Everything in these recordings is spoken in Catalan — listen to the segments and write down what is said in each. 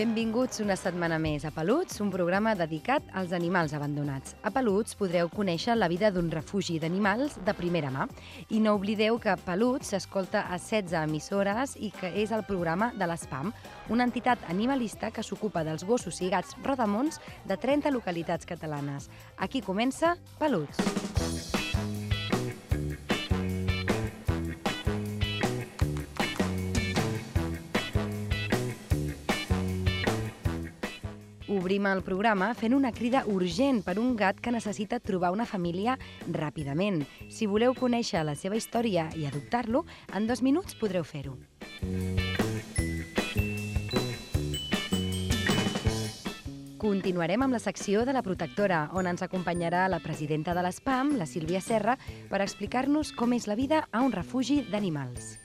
Benvinguts una setmana més a Peluts, un programa dedicat als animals abandonats. A Peluts podreu conèixer la vida d'un refugi d'animals de primera mà. I no oblideu que Peluts s'escolta a 16 emissores i que és el programa de l'ESPAM, una entitat animalista que s'ocupa dels gossos i gats rodamons de 30 localitats catalanes. Aquí comença Peluts. Obrim el programa fent una crida urgent per un gat que necessita trobar una família ràpidament. Si voleu conèixer la seva història i adoptar-lo, en dos minuts podreu fer-ho. Continuarem amb la secció de la protectora, on ens acompanyarà la presidenta de l'ESPAM, la Sílvia Serra, per explicar-nos com és la vida a un refugi d'animals.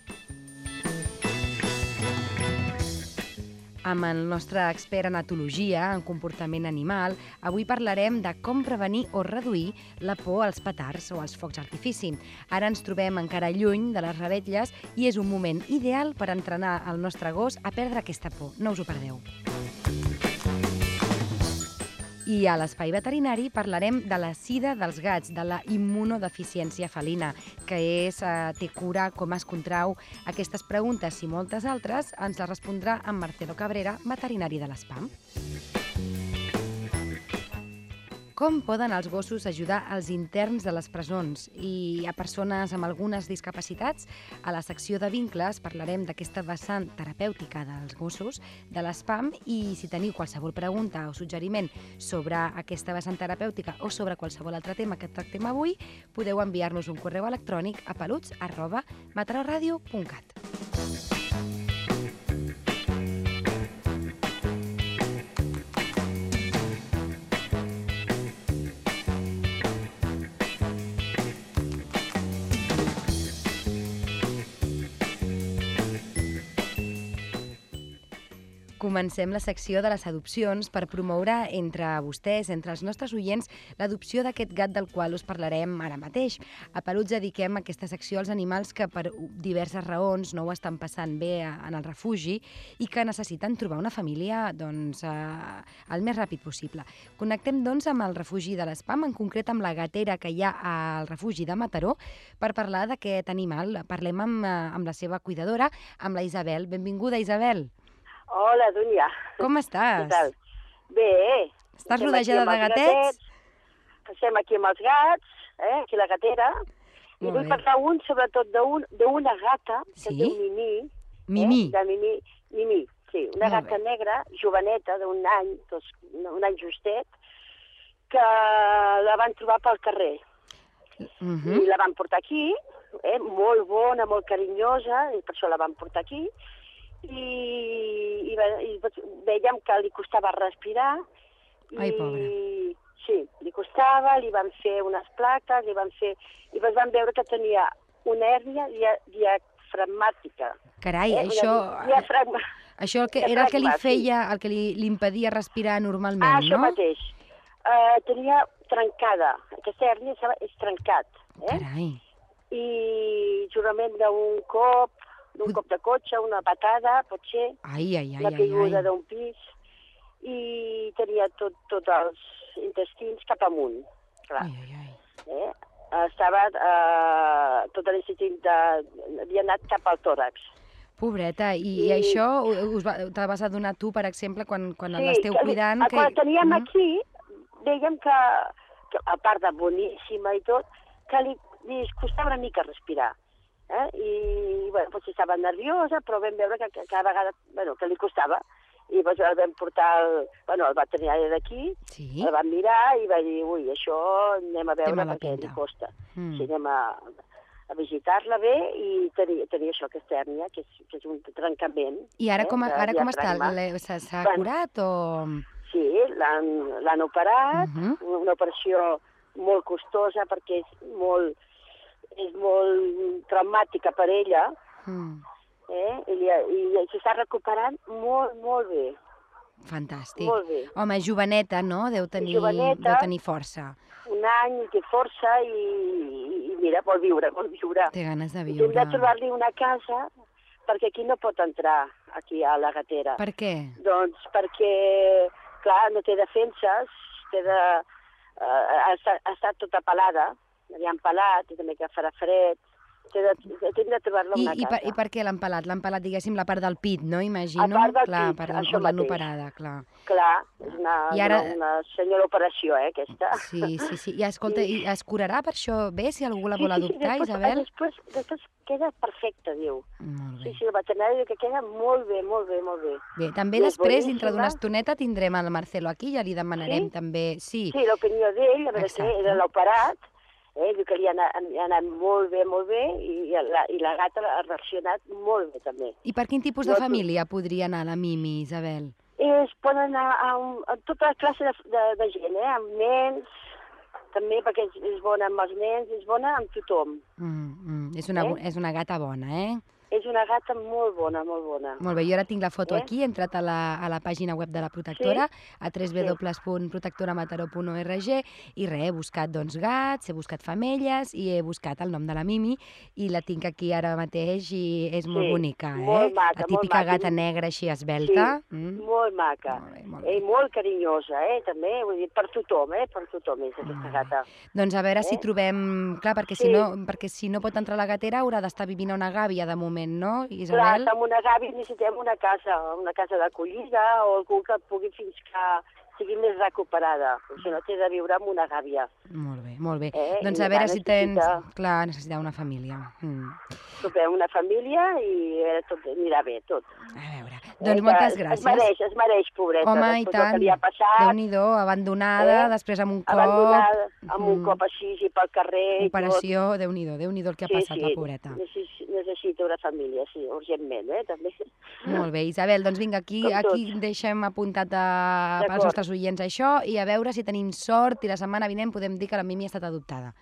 Amb el nostre expert en etologia, en comportament animal, avui parlarem de com prevenir o reduir la por als petards o als focs artifici. Ara ens trobem encara lluny de les revetlles i és un moment ideal per entrenar el nostre gos a perdre aquesta por. No us ho perdeu. I a l'Espai Veterinari parlarem de la sida dels gats, de la immunodeficiència felina, que és, eh, té cura, com es contrau. Aquestes preguntes i moltes altres ens les respondrà en Marcelo Cabrera, veterinari de l'ESPAM. Com poden els gossos ajudar als interns de les presons i a persones amb algunes discapacitats? A la secció de vincles parlarem d'aquesta vessant terapèutica dels gossos de l'ESPAM i si teniu qualsevol pregunta o suggeriment sobre aquesta vessant terapèutica o sobre qualsevol altre tema que tractem avui, podeu enviar-nos un correu electrònic a peluts arroba matarauxradio.cat. Comencem la secció de les adopcions per promoure entre vostès, entre els nostres oients, l'adopció d'aquest gat del qual us parlarem ara mateix. A Peluts dediquem aquesta secció als animals que per diverses raons no ho estan passant bé en el refugi i que necessiten trobar una família doncs, eh, el més ràpid possible. Connectem doncs amb el refugi de l'Espam, en concret amb la gatera que hi ha al refugi de Mataró, per parlar d'aquest animal. Parlem amb, eh, amb la seva cuidadora, amb la Isabel. Benvinguda, Isabel. Hola, Dúnia. Com estàs? Què tal? Bé. Estàs Estem rodejada de els gatets? Estem aquí amb els gats, eh? aquí la gatera. I Molt vull bé. parlar un, sobretot d'un- d'una gata que Sí? té un mimí. Mimí. Eh? De mimí, mimí, sí. Una Molt gata bé. negra, joveneta, d'un any, dos, un any justet, que la van trobar pel carrer. Mhm. I la van portar aquí, eh? molt bona, molt carinyosa, i per això la van portar aquí. I, i, i veiem que li costava respirar. Ai, i, pobra. Sí, li costava, li van fer unes plaques, li van fer... I llavors van veure que tenia una hèrnia dia, diafragmàtica. Carai, eh? això, diafragma... això el que, era el que li feia, el que li, li impedia respirar normalment, Ah, això no? mateix. Uh, tenia trencada. Aquesta hèrnia és trencat. Eh? Carai. I jurament d'un cop, d'un Pot- cop de cotxe, una patada, potser, Ai, ai, ai, la ai, caiguda ai. d'un pis, i tenia tot, tots els intestins cap amunt, clar. Ai, ai, ai. Eh? Estava, eh, tot l'institut de... havia anat cap al tòrax. Pobreta, i, i I- això us va, te vas adonar tu, per exemple, quan, quan l'esteu que li- cuidant? eh, Quan la teníem no? aquí, dèiem que, que, a part de boníssima i tot, que li, li costava una mica respirar. Eh? I, bueno, potser estava nerviosa, però vam veure que, que cada vegada, bueno, que li costava. I llavors el vam portar, al, bueno, el veterinari d'aquí, Sí? el vam mirar i va dir, ui, això anem a veure perquè li pinta." costa. Mm. Sí, anem a, a visitar-la bé i tenia, tenia això, aquesta hèrnia, que és, que és un trencament. I ara eh, com, ara com està? S'ha Bueno. curat o...? Sí, l'han operat, Mhm. una operació molt costosa perquè és molt, és molt traumàtica per ella, Mm. eh? I, i, i s'està recuperant molt, molt bé. Fantàstic. Molt bé. Home, joveneta, no? Deu tenir, Joveneta. deu tenir força. Un any, té força i, i, i mira, vol viure, vol viure. Té ganes de I hem viure. de trobar-li una casa perquè aquí no pot entrar, aquí a la gatera. Per què? Doncs perquè, clar, no té defenses, té de... Uh, ha, estat, ha estat tota pelada, han pelat, i també que farà fred. Té de, hem de trobar-la I, una i, casa. per, I per què l'han pelat? L'han pelat, diguéssim, la part del pit, no? Imagino. A part del clar, pit, per això mateix. operada, clar. Clar, és una, I ara- una, una senyora operació, eh, aquesta. Sí, sí, sí. I escolta, i es curarà per això bé, si algú la vol adoptar, després, Isabel? Després, després queda perfecta, diu. Molt Sí, bé. sí, el veterinari diu que queda molt bé, molt bé, molt bé. Bé, també I és després, dintre d'una estoneta, tindrem el Marcelo aquí, ja li demanarem Sí? també... Sí, Sí, l'opinió d'ell, a veure què, era l'operat, eh, diu que li ha anat, li ha anat molt bé, molt bé, i, la, i la gata ha reaccionat molt bé, també. I per quin tipus de No, tu- família podria anar la Mimi, Isabel? Es poden anar a, un, a tota classe de, de, de gent, eh? amb nens, també perquè és, és bona amb els nens, és bona amb tothom. Mm, mm. És, una, Eh? és una gata bona, eh? És una gata molt bona, molt bona. Molt bé, jo ara tinc la foto Eh? aquí, he entrat a la, a la pàgina web de la protectora, a www.protectoramataró.org, i res, he buscat doncs, gats, he buscat femelles i he buscat el nom de la Mimi, i la tinc aquí ara mateix i és molt Sí, bonica, eh? molt maca, la molt típica maca. gata negra així esbelta. Mm. Molt maca. Molt bé, molt Eh, bé. molt carinyosa, eh, també, vull dir, per tothom, eh, per tothom és aquesta Molt bé. gata. Doncs a veure si Eh? trobem... Clar, perquè, si Sí. no, perquè si no pot entrar a la gatera haurà d'estar vivint a una gàbia de moment, no, Clar, Isabel? amb una gàbia necessitem una casa, una casa d'acollida o algú que pugui fins que sigui més recuperada. Sigui, no té de viure en una gàbia. Molt bé, molt bé. Eh, doncs a veure si tens... Clar, necessita una família. Mm. Trobem una família i eh, tot anirà bé, tot. A veure, Eh, doncs que moltes Es gràcies. mereix, es mereix, pobreta, Home, i tant. que li ha passat, Déu-n'hi-do, abandonada, Eh? després amb un cop... abandonada, amb un Mm. cop així i pel carrer. Operació, Déu-n'hi-do, Déu-n'hi-do el que ha passat, la pobreta. Necess- necessita una família, sí, urgentment, eh, també. Molt bé, Isabel, doncs vinga, aquí, Com aquí deixem apuntat a, pels D'acord. Nostres oients això i a veure si tenim sort i la setmana vinent podem dir que la Mimi ha estat adoptada.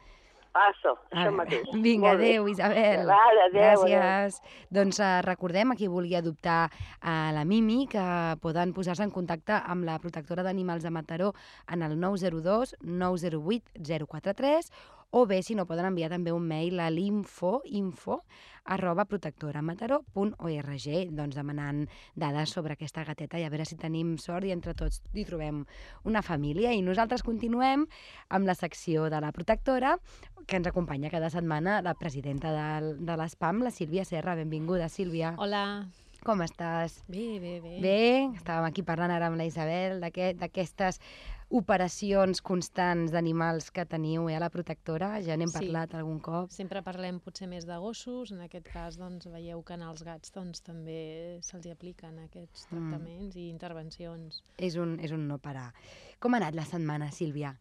Passo, Ah, això mateix. Vinga, adeu, Isabel. Vale, adeu, Gràcies. Doncs uh, recordem a qui vulgui adoptar a la Mimi que poden posar-se en contacte amb la protectora d'animals de Mataró en el 902 908 043 o bé, si no, poden enviar també un mail a l'info info arroba protectoramataró.org doncs demanant dades sobre aquesta gateta i a veure si tenim sort i entre tots hi trobem una família. I nosaltres continuem amb la secció de la protectora que ens acompanya cada setmana la presidenta del, de l'ESPAM, la Sílvia Serra. Benvinguda, Sílvia. Hola. Com estàs? Bé, bé, bé. Bé, estàvem aquí parlant ara amb la Isabel d'aquest- d'aquestes operacions constants d'animals que teniu eh, a la protectora. Ja n'hem Sí. parlat algun cop. Sempre parlem potser més de gossos, en aquest cas doncs, veieu que en els gats doncs, també se'ls apliquen aquests Mm. tractaments i intervencions. És un, és un no parar. Com ha anat la setmana, Sílvia?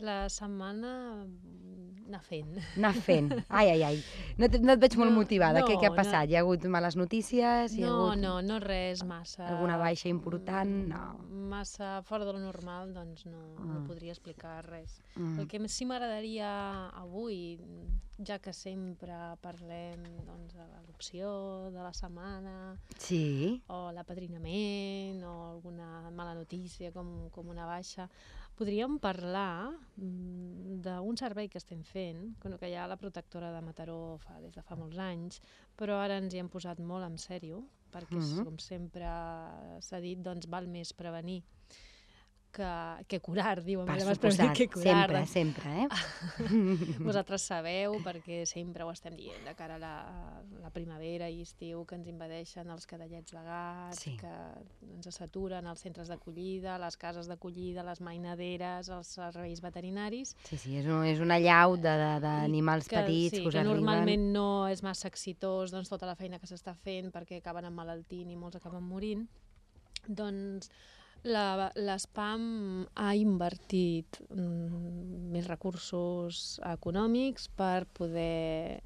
La setmana mm, anar fent. Anar fent. Ai, ai, ai. No, no et veig molt No, motivada. què, què ha no, no. passat? Hi ha hagut males notícies? Hi ha No, hagut no, no res massa... alguna baixa important? No. Massa fora de lo normal, doncs no, no Mm. podria explicar res. Mm. El que sí m'agradaria avui, ja que sempre parlem doncs, de l'adopció, de la setmana, Sí. o l'apadrinament, o alguna mala notícia com, com una baixa, podríem parlar mm, d'un servei que estem fent, que ja la protectora de Mataró fa des de fa molts anys, però ara ens hi hem posat molt en sèrio, perquè, Mhm. com sempre s'ha dit, doncs val més prevenir que, que curar, diuen. Per suposat. que curar. Sempre, sempre, eh? vosaltres sabeu, perquè sempre ho estem dient de cara a la, a la primavera i estiu, que ens invadeixen els cadallets de gats, Sí. que ens saturen els centres d'acollida, les cases d'acollida, les mainaderes, els serveis veterinaris. Sí, sí, és, un, és una llau d'animals petits sí, que us que arriben. normalment no és massa exitós doncs, tota la feina que s'està fent perquè acaben emmalaltint i molts acaben morint. Doncs l'ESPAM ha invertit mm, més recursos econòmics per poder,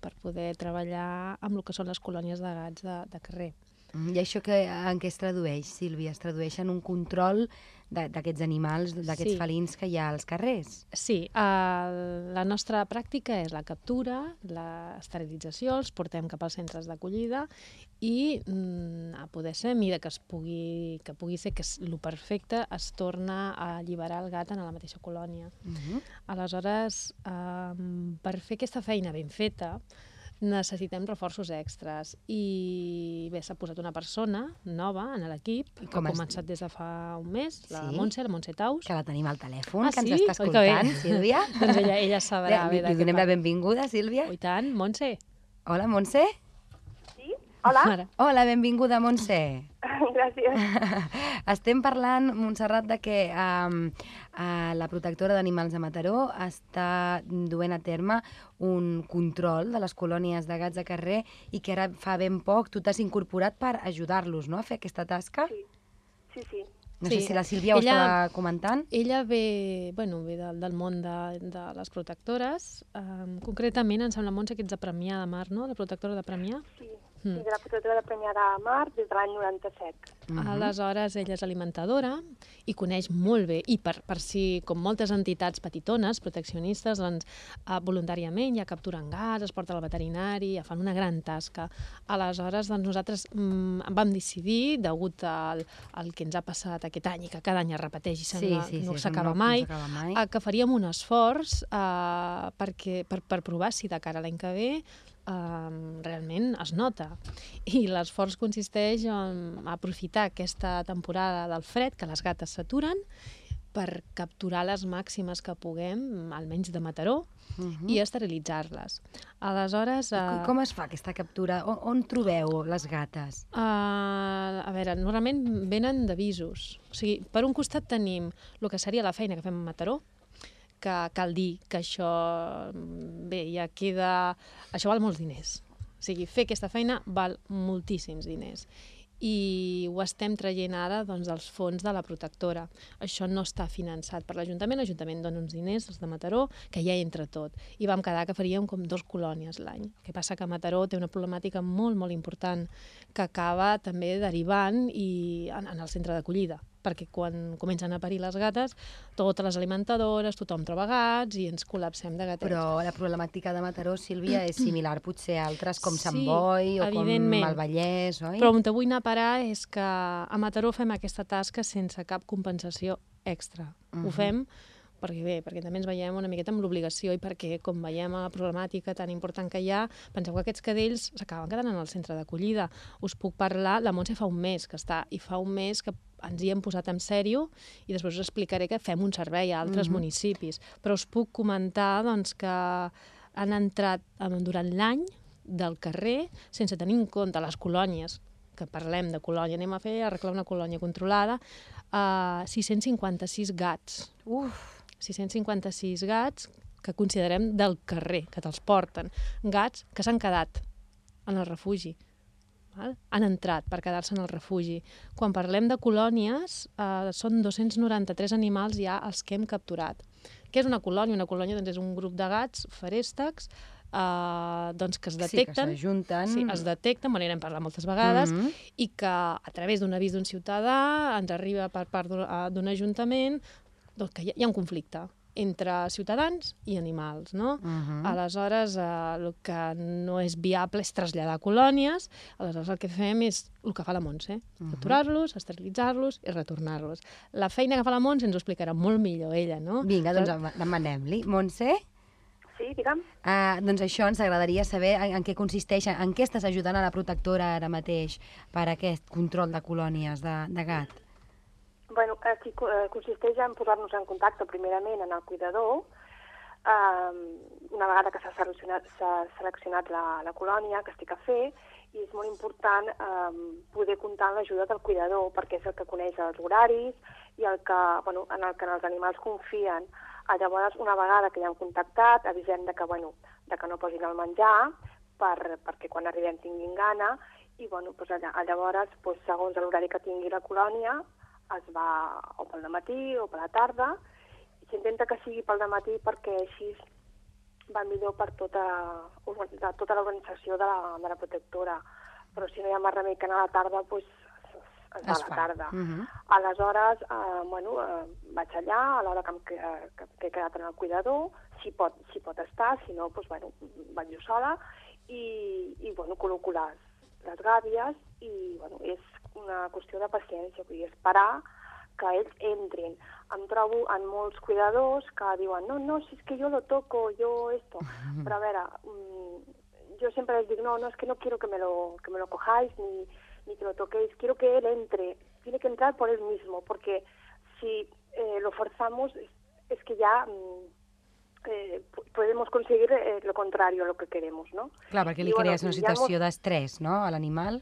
per poder treballar amb el que són les colònies de gats de, de carrer. I això que, en què es tradueix, Sílvia? Es tradueix en un control d'aquests animals, d'aquests Sí. felins que hi ha als carrers? Sí, el, la nostra pràctica és la captura, l'esterilització, els portem cap als centres d'acollida i, mm, a poder ser, a mida que, es pugui, que pugui ser que és lo perfecte, es torna a alliberar el gat en la mateixa colònia. Uh -huh. Aleshores, um, per fer aquesta feina ben feta, necessitem reforços extras i bé, s'ha posat una persona nova en l'equip que Com ha començat des de fa un mes, la Sí? Montse, la Montse Taus. Que la tenim al telèfon, Ah, que ens sí? està Oi que bé. escoltant, Sílvia. doncs ella, ella sabrà Li, bé de li què donem la benvinguda, Sílvia. Oh, i tant, Montse. Hola, Montse. Sí? Hola? Ara. Hola, benvinguda, Montse. Gràcies. Estem parlant, Montserrat, de que um, uh, la protectora d'animals de Mataró està duent a terme un control de les colònies de gats de carrer i que ara fa ben poc tu t'has incorporat per ajudar-los no, a fer aquesta tasca. Sí, sí, sí. No Sí. sé si la Sílvia ho Ella- estava comentant. Ella ve, bueno, ve del, del món de, de les protectores. Um, concretament, em sembla, Montse, que ets de Premià de Mar, no? La protectora de Premià. Sí, Mm. sí de la protectora de Premià de Mar des de l'any 97. Mhm. Aleshores, ella és alimentadora i coneix molt bé, i per, per si, com moltes entitats petitones, proteccionistes, doncs, eh, voluntàriament ja capturen gats, es porten al veterinari, ja fan una gran tasca. Aleshores, doncs, nosaltres mm, vam decidir, degut al, al que ens ha passat aquest any i que cada any es repeteix i sembla que no això s'acaba no mai, s'acaba mai. eh, que faríem un esforç eh, perquè, per, per provar si de cara a l'any que ve eh, realment es nota. I l'esforç consisteix en aprofitar aquesta temporada del fred, que les gates s'aturen, per capturar les màximes que puguem, almenys de Mataró, Mhm. i esterilitzar-les. Aleshores... Com- Com es fa aquesta captura? On, on trobeu les gates? Uh, a veure, normalment venen d'avisos. O sigui, per un costat tenim el que seria la feina que fem a Mataró, que cal dir que això, bé, ja queda... Això val molts diners. O sigui, fer aquesta feina val moltíssims diners i ho estem traient ara doncs, dels fons de la protectora. Això no està finançat per l'Ajuntament, l'Ajuntament dona uns diners, els de Mataró, que ja entra tot. I vam quedar que faríem com dos colònies l'any. El que passa que Mataró té una problemàtica molt, molt important que acaba també derivant i en, en el centre d'acollida perquè quan comencen a parir les gates, totes les alimentadores, tothom troba gats i ens col·lapsem de gatets. Però la problemàtica de Mataró, Sílvia, és similar potser a altres com Sí, Sant Boi o com el Vallès, oi? Però on te vull anar a parar és que a Mataró fem aquesta tasca sense cap compensació extra. Uh -huh. Ho fem perquè bé, perquè també ens veiem una miqueta amb l'obligació i perquè, com veiem a la problemàtica tan important que hi ha, penseu que aquests cadells s'acaben quedant en el centre d'acollida. Us puc parlar, la Montse fa un mes que està, i fa un mes que ens hi hem posat en sèrio i després us explicaré que fem un servei a altres Mhm. municipis. Però us puc comentar doncs, que han entrat eh, durant l'any del carrer sense tenir en compte les colònies que parlem de colònia, anem a fer arreglar una colònia controlada, uh, 656 gats. Uf, 656 gats que considerem del carrer, que te'ls porten. Gats que s'han quedat en el refugi. Val? Han entrat per quedar-se en el refugi. Quan parlem de colònies, eh, són 293 animals ja els que hem capturat. Què és una colònia? Una colònia doncs, és un grup de gats feréstecs eh, doncs, que es sí, que detecten s'ajunten. Sí, es detecten, bueno, n'hem parlat moltes vegades, Mhm. i que a través d'un avís d'un ciutadà ens arriba per part d'un eh, d'un ajuntament doncs que hi ha, hi ha un conflicte entre ciutadans i animals, no? Mhm. Aleshores, eh, el que no és viable és traslladar colònies, aleshores el que fem és el que fa la Montse, Mhm. aturar-los, esterilitzar-los i retornar-los. La feina que fa la Montse ens ho explicarà molt millor ella, no? Vinga, doncs dem- demanem-li. Montse, Sí, digue'm. uh, doncs això ens agradaria saber en, en què consisteix, en, què estàs ajudant a la protectora ara mateix per a aquest control de colònies de, de gat. Bueno, aquí eh, consisteix en posar-nos en contacte primerament en el cuidador, eh, una vegada que s'ha seleccionat, seleccionat la, la colònia que estic a fer, i és molt important eh, poder comptar amb l'ajuda del cuidador, perquè és el que coneix els horaris i el que, bueno, en el que els animals confien. Ah, Llavors, una vegada que ja hem contactat, avisem de que, bueno, de que no posin el menjar, per, perquè quan arribem tinguin gana, i bueno, doncs llavors, doncs, segons l'horari que tingui la colònia, es va o pel matí o per la tarda, i s'intenta que sigui pel matí perquè així va millor per tota, de tota l'organització de, la, de la protectora, però si no hi ha més remei que anar a la tarda, doncs es va a la tarda. Mhm. Aleshores, eh, bueno, eh, vaig allà a l'hora que, que, que, que he quedat en el cuidador, si pot, si pot estar, si no, doncs, bueno, vaig jo sola i, i bueno, col·loco les, les gàbies i bueno, és una qüestió de paciència, vull dir, esperar que ells entrin. Em trobo en molts cuidadors que diuen no, no, si és que yo lo toco, yo esto. Però a veure, mm, yo siempre les digo, no, no, es que no quiero que me lo, que me lo cojáis ni, ni que lo toquéis, quiero que él entre, tiene que entrar por él mismo, porque si eh, lo forzamos es, es que ya mm, eh, podemos conseguir eh, lo contrario a lo que queremos, ¿no? Clar, perquè li I, bueno, crees una situació d'estrès, no?, a l'animal.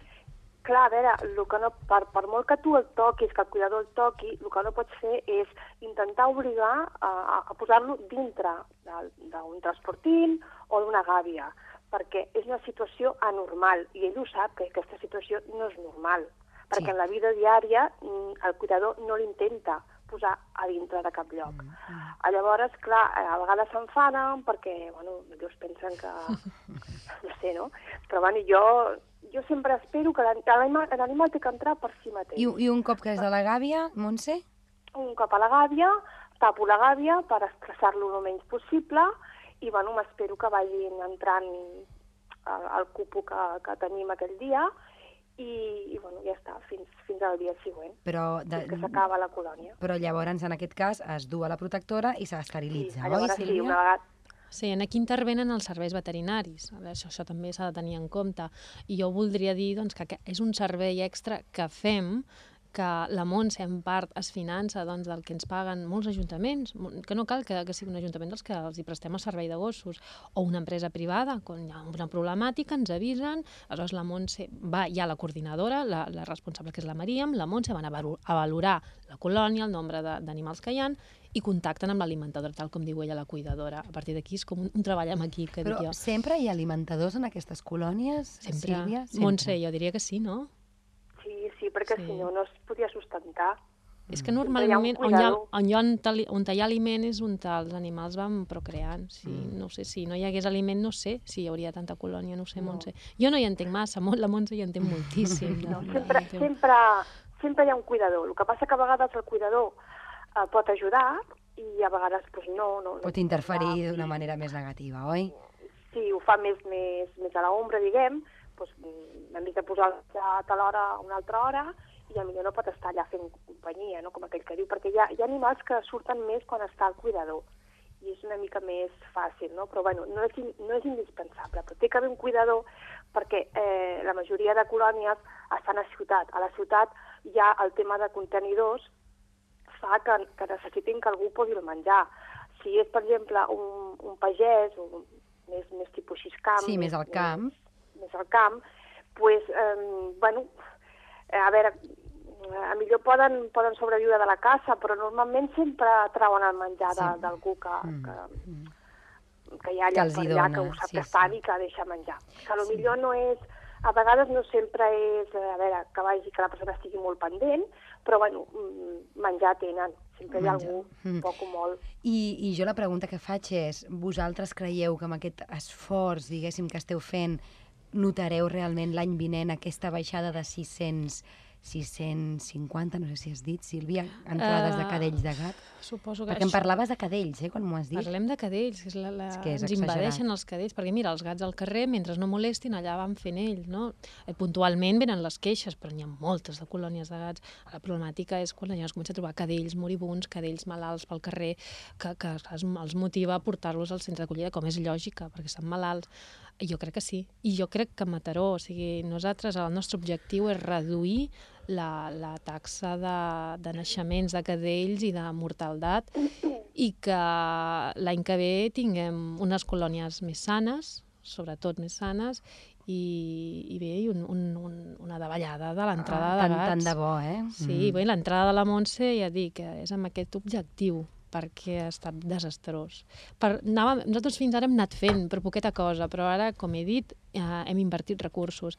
Clar, a veure, el que no, per, per molt que tu el toquis, que el cuidador el toqui, el que no pots fer és intentar obligar a, a- posar-lo dintre d'un transportint o d'una gàbia, perquè és una situació anormal, i ell ho sap, que aquesta situació no és normal, perquè Sí. en la vida diària mm, el cuidador no l'intenta posar a dintre de cap lloc. Mm. Llavors, clar, eh, a vegades s'enfaden perquè, bueno, ells pensen que... no sé, no? Però, bueno, jo, jo sempre espero que l'an- l'animal té que entrar per si mateix. I, I un cop que és de la gàbia, Montse? Un cop a la gàbia, tapo la gàbia per estressar-lo el menys possible i, bueno, m'espero que vagin entrant al, al cupo que, que tenim aquell dia i, i bueno, ja està, fins, fins al dia següent, Però, de, fins que s'acaba la colònia. però llavors, en aquest cas, es du a la protectora i s'esterilitza, oi, llavors sí, Sílvia? una vegada, Sí, en aquí intervenen els serveis veterinaris. Això, això també s'ha de tenir en compte. I jo voldria dir doncs, que és un servei extra que fem que la Montse en part es finança doncs, del que ens paguen molts ajuntaments, que no cal que, que sigui un ajuntament dels que els hi prestem el servei de gossos, o una empresa privada, quan hi ha una problemàtica ens avisen, aleshores la Montse va, hi ha la coordinadora, la, la responsable que és la Maríam, la Montse van a, valorar la colònia, el nombre d'animals que hi han, i contacten amb l'alimentadora, tal com diu ella, la cuidadora. A partir d'aquí és com un, un treball en equip, que Però dic jo. sempre hi ha alimentadors en aquestes colònies, Sempre. Sílvia? Montse, jo diria que sí, no? sí, sí, perquè Sí. si no, no es podia sustentar. És que hi ha un normalment on hi ha, on hi ha, tali- on hi ha aliment és on els animals van procreant. Si, Mm. No sé, si no hi hagués aliment, no sé si hi hauria tanta colònia, no sé, Montse. Jo no hi entenc massa, la Montse hi entén moltíssim. No, de- sempre, de- sempre, sempre hi ha un cuidador. El que passa que a vegades el cuidador eh, pot ajudar i a vegades pues, no, no, no. Pot interferir ajudar. d'una manera més negativa, oi? Si ho fa més, més, més a l'ombra, diguem, doncs, hem de posar a tal hora a una altra hora i millor no pot estar allà fent companyia, no? com aquell que diu, perquè hi ha, hi ha animals que surten més quan està el cuidador i és una mica més fàcil, no? però bueno, no, és, no és indispensable, però té que haver un cuidador perquè eh, la majoria de colònies estan a ciutat. A la ciutat hi ha el tema de contenidors fa que, que necessitin que algú posi el menjar. Si és, per exemple, un, un pagès, o més, més tipus així camp... Sí, més al camp. Més, més al camp, pues, eh, bueno, eh, a veure, eh, a millor poden, poden sobreviure de la caça, però normalment sempre trauen el menjar Sí. d'algú que, Mm, que, que hi ha Que allà hi allà, dona, que ho sap sí, que sí. i que deixa menjar. Que a lo millor no és... A vegades no sempre és, eh, a veure, que vagi que la persona estigui molt pendent, però bueno, mm, menjar tenen. Sempre hi ha Menjar. algú, Mm. poc o molt. I, I jo la pregunta que faig és, vosaltres creieu que amb aquest esforç, diguéssim, que esteu fent, notareu realment l'any vinent aquesta baixada de 600, 650, no sé si has dit, Sílvia, entrades de Eh, cadells de gat? Suposo que Perquè em això- parlaves de cadells, eh, quan m'ho has dit. Parlem de cadells, que és la, la... És que és ens exagerat. invadeixen els cadells, perquè mira, els gats al carrer, mentre no molestin, allà van fent ells, no? Eh, puntualment venen les queixes, però n'hi ha moltes de colònies de gats. La problemàtica és quan ja es comença a trobar cadells moribuns, cadells malalts pel carrer, que, que els motiva a portar-los al centre d'acollida, com és lògica, perquè estan malalts. Jo crec que sí. I jo crec que Mataró, o sigui, nosaltres, el nostre objectiu és reduir la, la taxa de, de naixements de cadells i de mortaldat i que l'any que ve tinguem unes colònies més sanes, sobretot més sanes, i, i bé, i un, un, un, una davallada de l'entrada Ah, de tant, gats. tant de bo, eh? Sí, mm. bé, l'entrada de la Montse, ja dic, que és amb aquest objectiu. Perquè ha estat desastrós. Per, anàvem, nosaltres fins ara hem anat fent, per poqueta cosa, però ara, com he dit, eh, hem invertit recursos.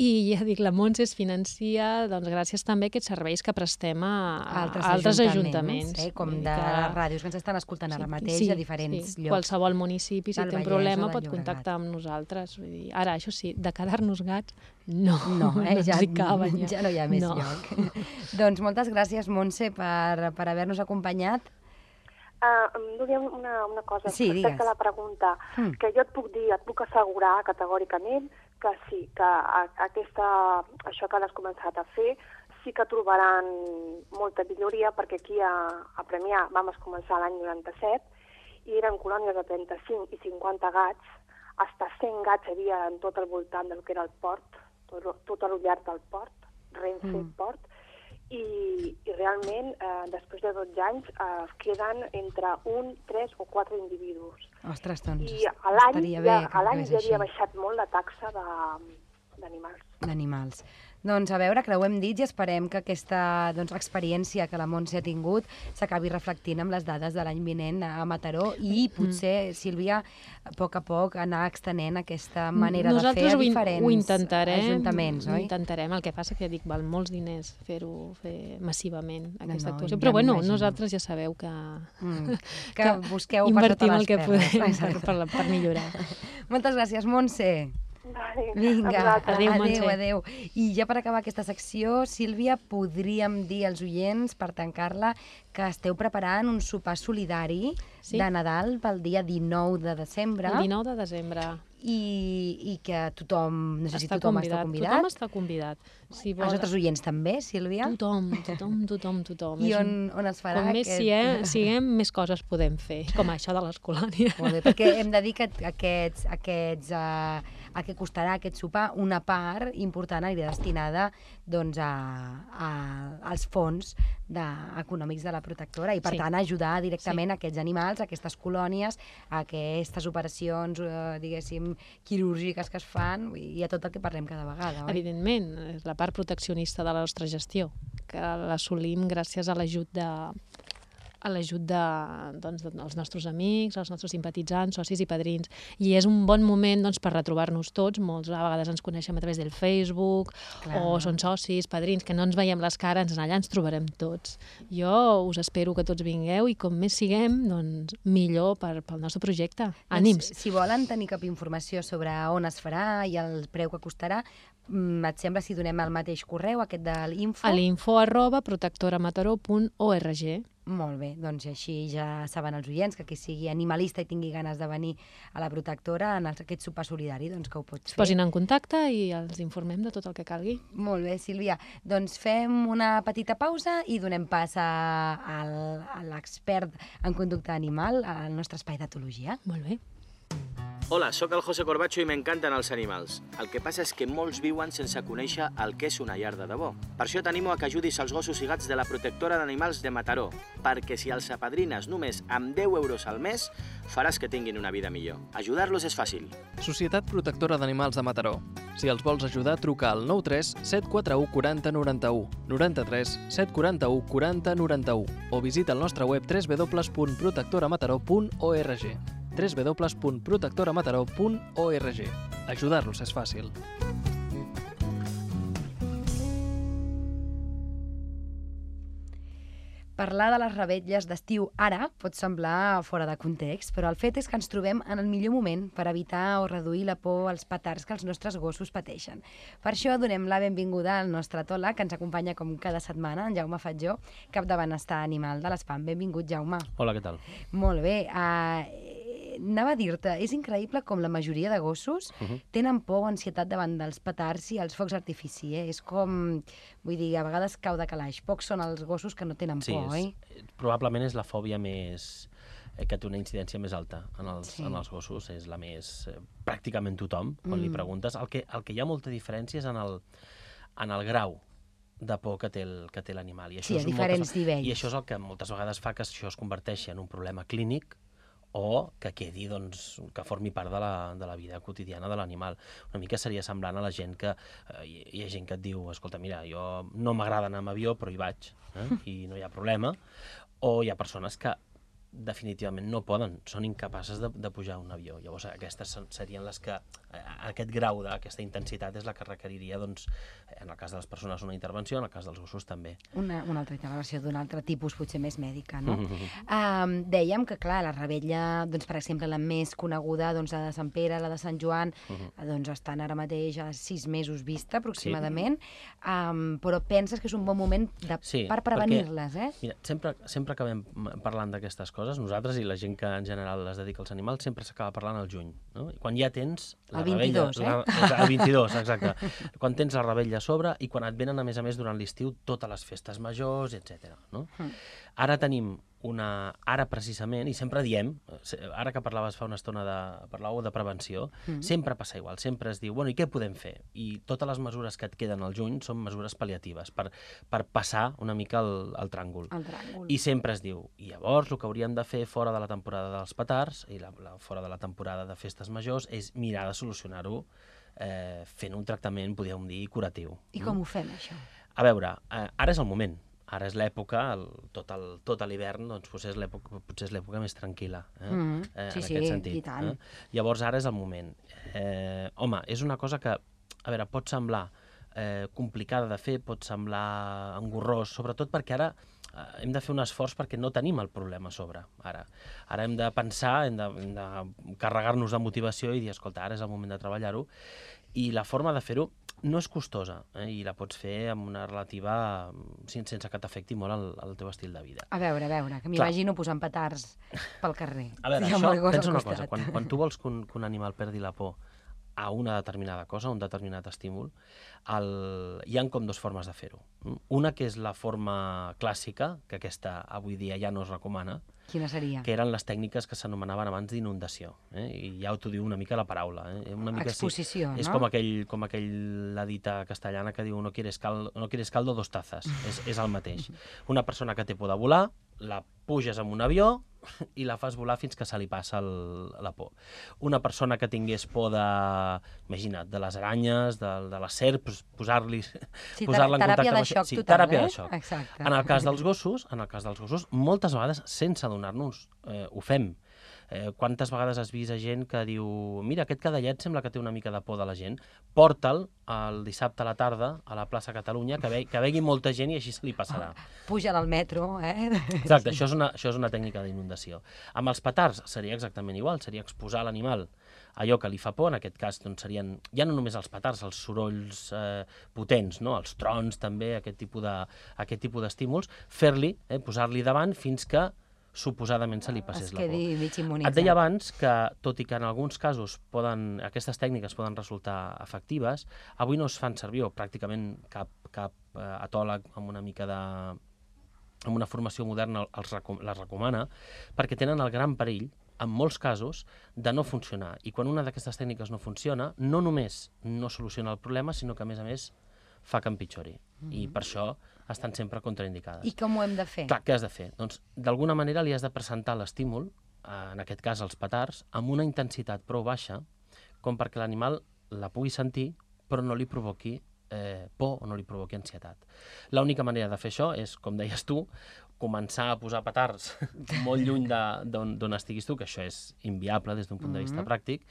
I ja dic, la Montse es financia, doncs, gràcies també a aquests serveis que prestem a, a altres, altres ajuntaments, ajuntaments. eh? com de que- les ràdios que ens estan escoltant ara mateix sí, a diferents sí. llocs. Qualsevol municipi, si del té un problema, pot contactar amb nosaltres. Vull dir, ara, això sí, de quedar-nos gats, no, No, eh? no ja, ens hi caben. Ja. ja no hi ha més No. lloc. doncs moltes gràcies, Montse, per, per haver-nos acompanyat. Uh, em volia una, una cosa Sí, respecte digues. a la pregunta, Mm. que jo et puc dir, et puc assegurar categòricament que sí, que a, aquesta, això que has començat a fer sí que trobaran molta milloria perquè aquí a, a Premià vam començar l'any 97 i eren colònies de 35 i 50 gats, hasta 100 gats hi havia en tot el voltant del que era el port, tot, tot a lo llarg del port, Renfe mm. Port, i, i realment, eh, després de 12 anys, eh, queden entre un, tres o quatre individus. Ostres, doncs I a l'any ja, bé a ja havia així. baixat molt la taxa de- d'animals. d'animals. Doncs a veure, que ho hem dit i esperem que aquesta doncs, experiència que la Montse ha tingut s'acabi reflectint amb les dades de l'any vinent a Mataró i Mm. potser, Sílvia, a poc a poc anar extenent aquesta manera Nosaltres de fer a ho diferents ho intentarem, ajuntaments, Ho oi? intentarem, el que passa que dic, val molts diners fer-ho fer massivament, aquesta no, actuació. ja Però bueno, m'imagino. nosaltres ja sabeu que, Mm, que busqueu per totes el que podem per, per, per millorar. Moltes gràcies, Montse. Vale, Vinga. Adéu, adéu, adéu. I ja per acabar aquesta secció, Sílvia, podríem dir als oients, per tancar-la, que esteu preparant un sopar solidari Sí. de Nadal pel dia 19 de desembre El 19 de desembre i, i que tothom, no sé si tothom està convidat. Tothom està convidat. Si Els nostres oients també, Sílvia? Tothom, tothom, tothom, tothom. I on, un- on es farà Com més aquest... siguem, siguem, més coses podem fer, com això de les colònies. Molt bé, perquè hem de dir que aquests, aquests, uh, a què costarà aquest sopar, una part important anirà destinada doncs, a, a, als fons de, econòmics de la protectora i, per Sí. tant, ajudar directament aquests animals, aquestes colònies, a aquestes operacions, uh, diguéssim, quirúrgiques que es fan i a tot el que parlem cada vegada, oi? Evidentment, és la part proteccionista de la nostra gestió, que l'assolim gràcies a l'ajut de a l'ajut de, doncs, dels nostres amics, els nostres simpatitzants, socis i padrins. I és un bon moment doncs, per retrobar-nos tots. Molts a vegades ens coneixem a través del Facebook Clar. o són socis, padrins, que no ens veiem les cares, allà ens trobarem tots. Jo us espero que tots vingueu i com més siguem, doncs millor per, pel nostre projecte. Ànims! Doncs, si volen tenir cap informació sobre on es farà i el preu que costarà, mm, et sembla si donem el mateix correu, aquest de l'info? A l'info arroba protectoramataró.org. Molt bé, doncs així ja saben els oients que qui sigui animalista i tingui ganes de venir a la protectora en aquest sopar solidari, doncs que ho pots Es fer. posin en contacte i els informem de tot el que calgui. Molt bé, Sílvia. Doncs fem una petita pausa i donem pas a, al- a l'expert en conducta animal al nostre espai d'etologia. Molt bé. Hola, sóc el José Corbacho i m'encanten els animals. El que passa és que molts viuen sense conèixer el que és una llar de debò. Per això t'animo a que ajudis els gossos i gats de la protectora d'animals de Mataró, perquè si els apadrines només amb 10 euros al mes, faràs que tinguin una vida millor. Ajudar-los és fàcil. Societat Protectora d'Animals de Mataró. Si els vols ajudar, truca al 93 741 40 91, 93 741 40 91 o visita el nostre web www.protectoramataró.org www.protectoramataró.org Ajudar-los és fàcil. Parlar de les revetlles d'estiu ara pot semblar fora de context, però el fet és que ens trobem en el millor moment per evitar o reduir la por als petards que els nostres gossos pateixen. Per això donem la benvinguda al nostre tola, que ens acompanya com cada setmana, en Jaume Fatjó, cap de benestar animal de l'ESPAM. Benvingut, Jaume. Hola, què tal? Molt bé. Uh, anava a dir-te, és increïble com la majoria de gossos uh. -huh. tenen por o ansietat davant dels petards i els focs d'artifici. Eh? És com, vull dir, a vegades cau de calaix. Pocs són els gossos que no tenen Sí, por, és, oi? probablement és la fòbia més eh, que té una incidència més alta en els, Sí. sí. en els gossos, és la més... Eh, pràcticament tothom, quan mm. li preguntes. El que, el que hi ha molta diferència és en el, en el grau de por que té el- que té l'animal. I Sí, això a és diferents moltes, nivells. I això és el que moltes vegades fa que això es converteixi en un problema clínic o que quedi, doncs, que formi part de la, de la vida quotidiana de l'animal. Una mica seria semblant a la gent que... Eh, hi, ha gent que et diu, escolta, mira, jo no m'agrada anar amb avió, però hi vaig, eh? i no hi ha problema. O hi ha persones que definitivament no poden, són incapaces de, de pujar a un avió. Llavors, aquestes serien les que, eh, aquest grau d'aquesta intensitat és la que requeriria, doncs, en el cas de les persones, una intervenció, en el cas dels gossos també. Una, una altra intervenció d'un altre tipus, potser més mèdica, no? Mm -hmm. Um, dèiem que, clar, la rebella, doncs, per exemple, la més coneguda, doncs, la de Sant Pere, la de Sant Joan, Mhm. doncs, estan ara mateix a sis mesos vista, aproximadament, um, però penses que és un bon moment de, Sí, per prevenir-les, eh? Mira, sempre, sempre acabem parlant d'aquestes coses, nosaltres i la gent que en general es dedica als animals, sempre s'acaba parlant al juny. No? I quan ja tens... La El 22, rebella, eh? La, el 22, exacte. quan tens la rebella a sobre i quan et venen, a més a més, durant l'estiu, totes les festes majors, etc. No? Mm. Ara tenim una... Ara, precisament, i sempre diem, ara que parlaves fa una estona de, parlàveu de prevenció, Mm. sempre passa igual, sempre es diu, bueno, i què podem fer? I totes les mesures que et queden al juny són mesures pal·liatives, per, per passar una mica el, el tràngol. El tràngol. I sempre es diu, i llavors el que hauríem de fer fora de la temporada dels petards i la, la, fora de la temporada de festes majors és mirar de solucionar-ho eh, fent un tractament, podríem dir, curatiu. I com ho fem, això? A veure, eh, ara és el moment. Ara és l'època, tot el- tot l'hivern, doncs potser és l'època potser és l'època més tranquil·la, eh? Mhm. eh, Sí, en sí, aquest sentit. i tant. Eh? Llavors ara és el moment. Eh, home, és una cosa que, a veure, pot semblar eh, complicada de fer, pot semblar engorrós, sobretot perquè ara eh, hem de fer un esforç perquè no tenim el problema a sobre, ara. Ara hem de pensar, hem de, hem de carregar-nos de motivació i dir, escolta, ara és el moment de treballar-ho, i la forma de fer-ho no és costosa, eh? i la pots fer amb una relativa... sense, sense que t'afecti molt el, el teu estil de vida. A veure, a veure, que m'imagino posant petards pel carrer. A veure, això, pensa una cosa, quan, quan tu vols que un, que un animal perdi la por a una determinada cosa, a un determinat estímul, el... hi han com dues formes de fer-ho. Mm? Una que és la forma clàssica, que aquesta avui dia ja no es recomana, Quina seria? que eren les tècniques que s'anomenaven abans d'inundació. Eh? I ja t'ho diu una mica la paraula. Eh? Una mica, Exposició, sí. És no? com aquell, com aquell la dita castellana que diu no quieres, cal, no quieres caldo, dos tazas. és, és el mateix. Una persona que té por de volar, la puges en un avió i la fas volar fins que se li passa el, la por. Una persona que tingués por de, imagina't, de les aranyes, de, de les serps, posar-li Sí, posar-la en teràpia contacte de amb això. sí, total, teràpia eh? de xoc. Exacte. En el cas dels gossos, en el cas dels gossos, moltes vegades, sense adonar-nos, eh, ho fem. Eh, quantes vegades has vist a gent que diu mira, aquest cadallet sembla que té una mica de por de la gent, porta'l el dissabte a la tarda a la plaça Catalunya, que, ve, que vegi molta gent i així se li passarà. Puja'l al metro, eh? Exacte, això és una, això és una tècnica d'inundació. Amb els petards seria exactament igual, seria exposar l'animal a allò que li fa por, en aquest cas doncs, serien ja no només els petards, els sorolls eh, potents, no? els trons també, aquest tipus de- aquest tipus d'estímuls, fer-li, eh, posar-li davant fins que suposadament se li passés es la por. Et deia abans que, tot i que en alguns casos poden, aquestes tècniques poden resultar efectives, avui no es fan servir, o pràcticament cap, cap eh, atòleg amb una mica de amb una formació moderna els recom les recomana, perquè tenen el gran perill, en molts casos, de no funcionar. I quan una d'aquestes tècniques no funciona, no només no soluciona el problema, sinó que, a més a més, fa que empitjori. Mm -hmm. I per això estan sempre contraindicades. I com ho hem de fer? Clar, què has de fer? Doncs, d'alguna manera li has de presentar l'estímul, eh, en aquest cas els petards, amb una intensitat prou baixa, com perquè l'animal la pugui sentir, però no li provoqui eh, por o no li provoqui ansietat. L'única manera de fer això és, com deies tu, començar a posar petards molt lluny d'on estiguis tu, que això és inviable des d'un punt de vista Mhm. pràctic,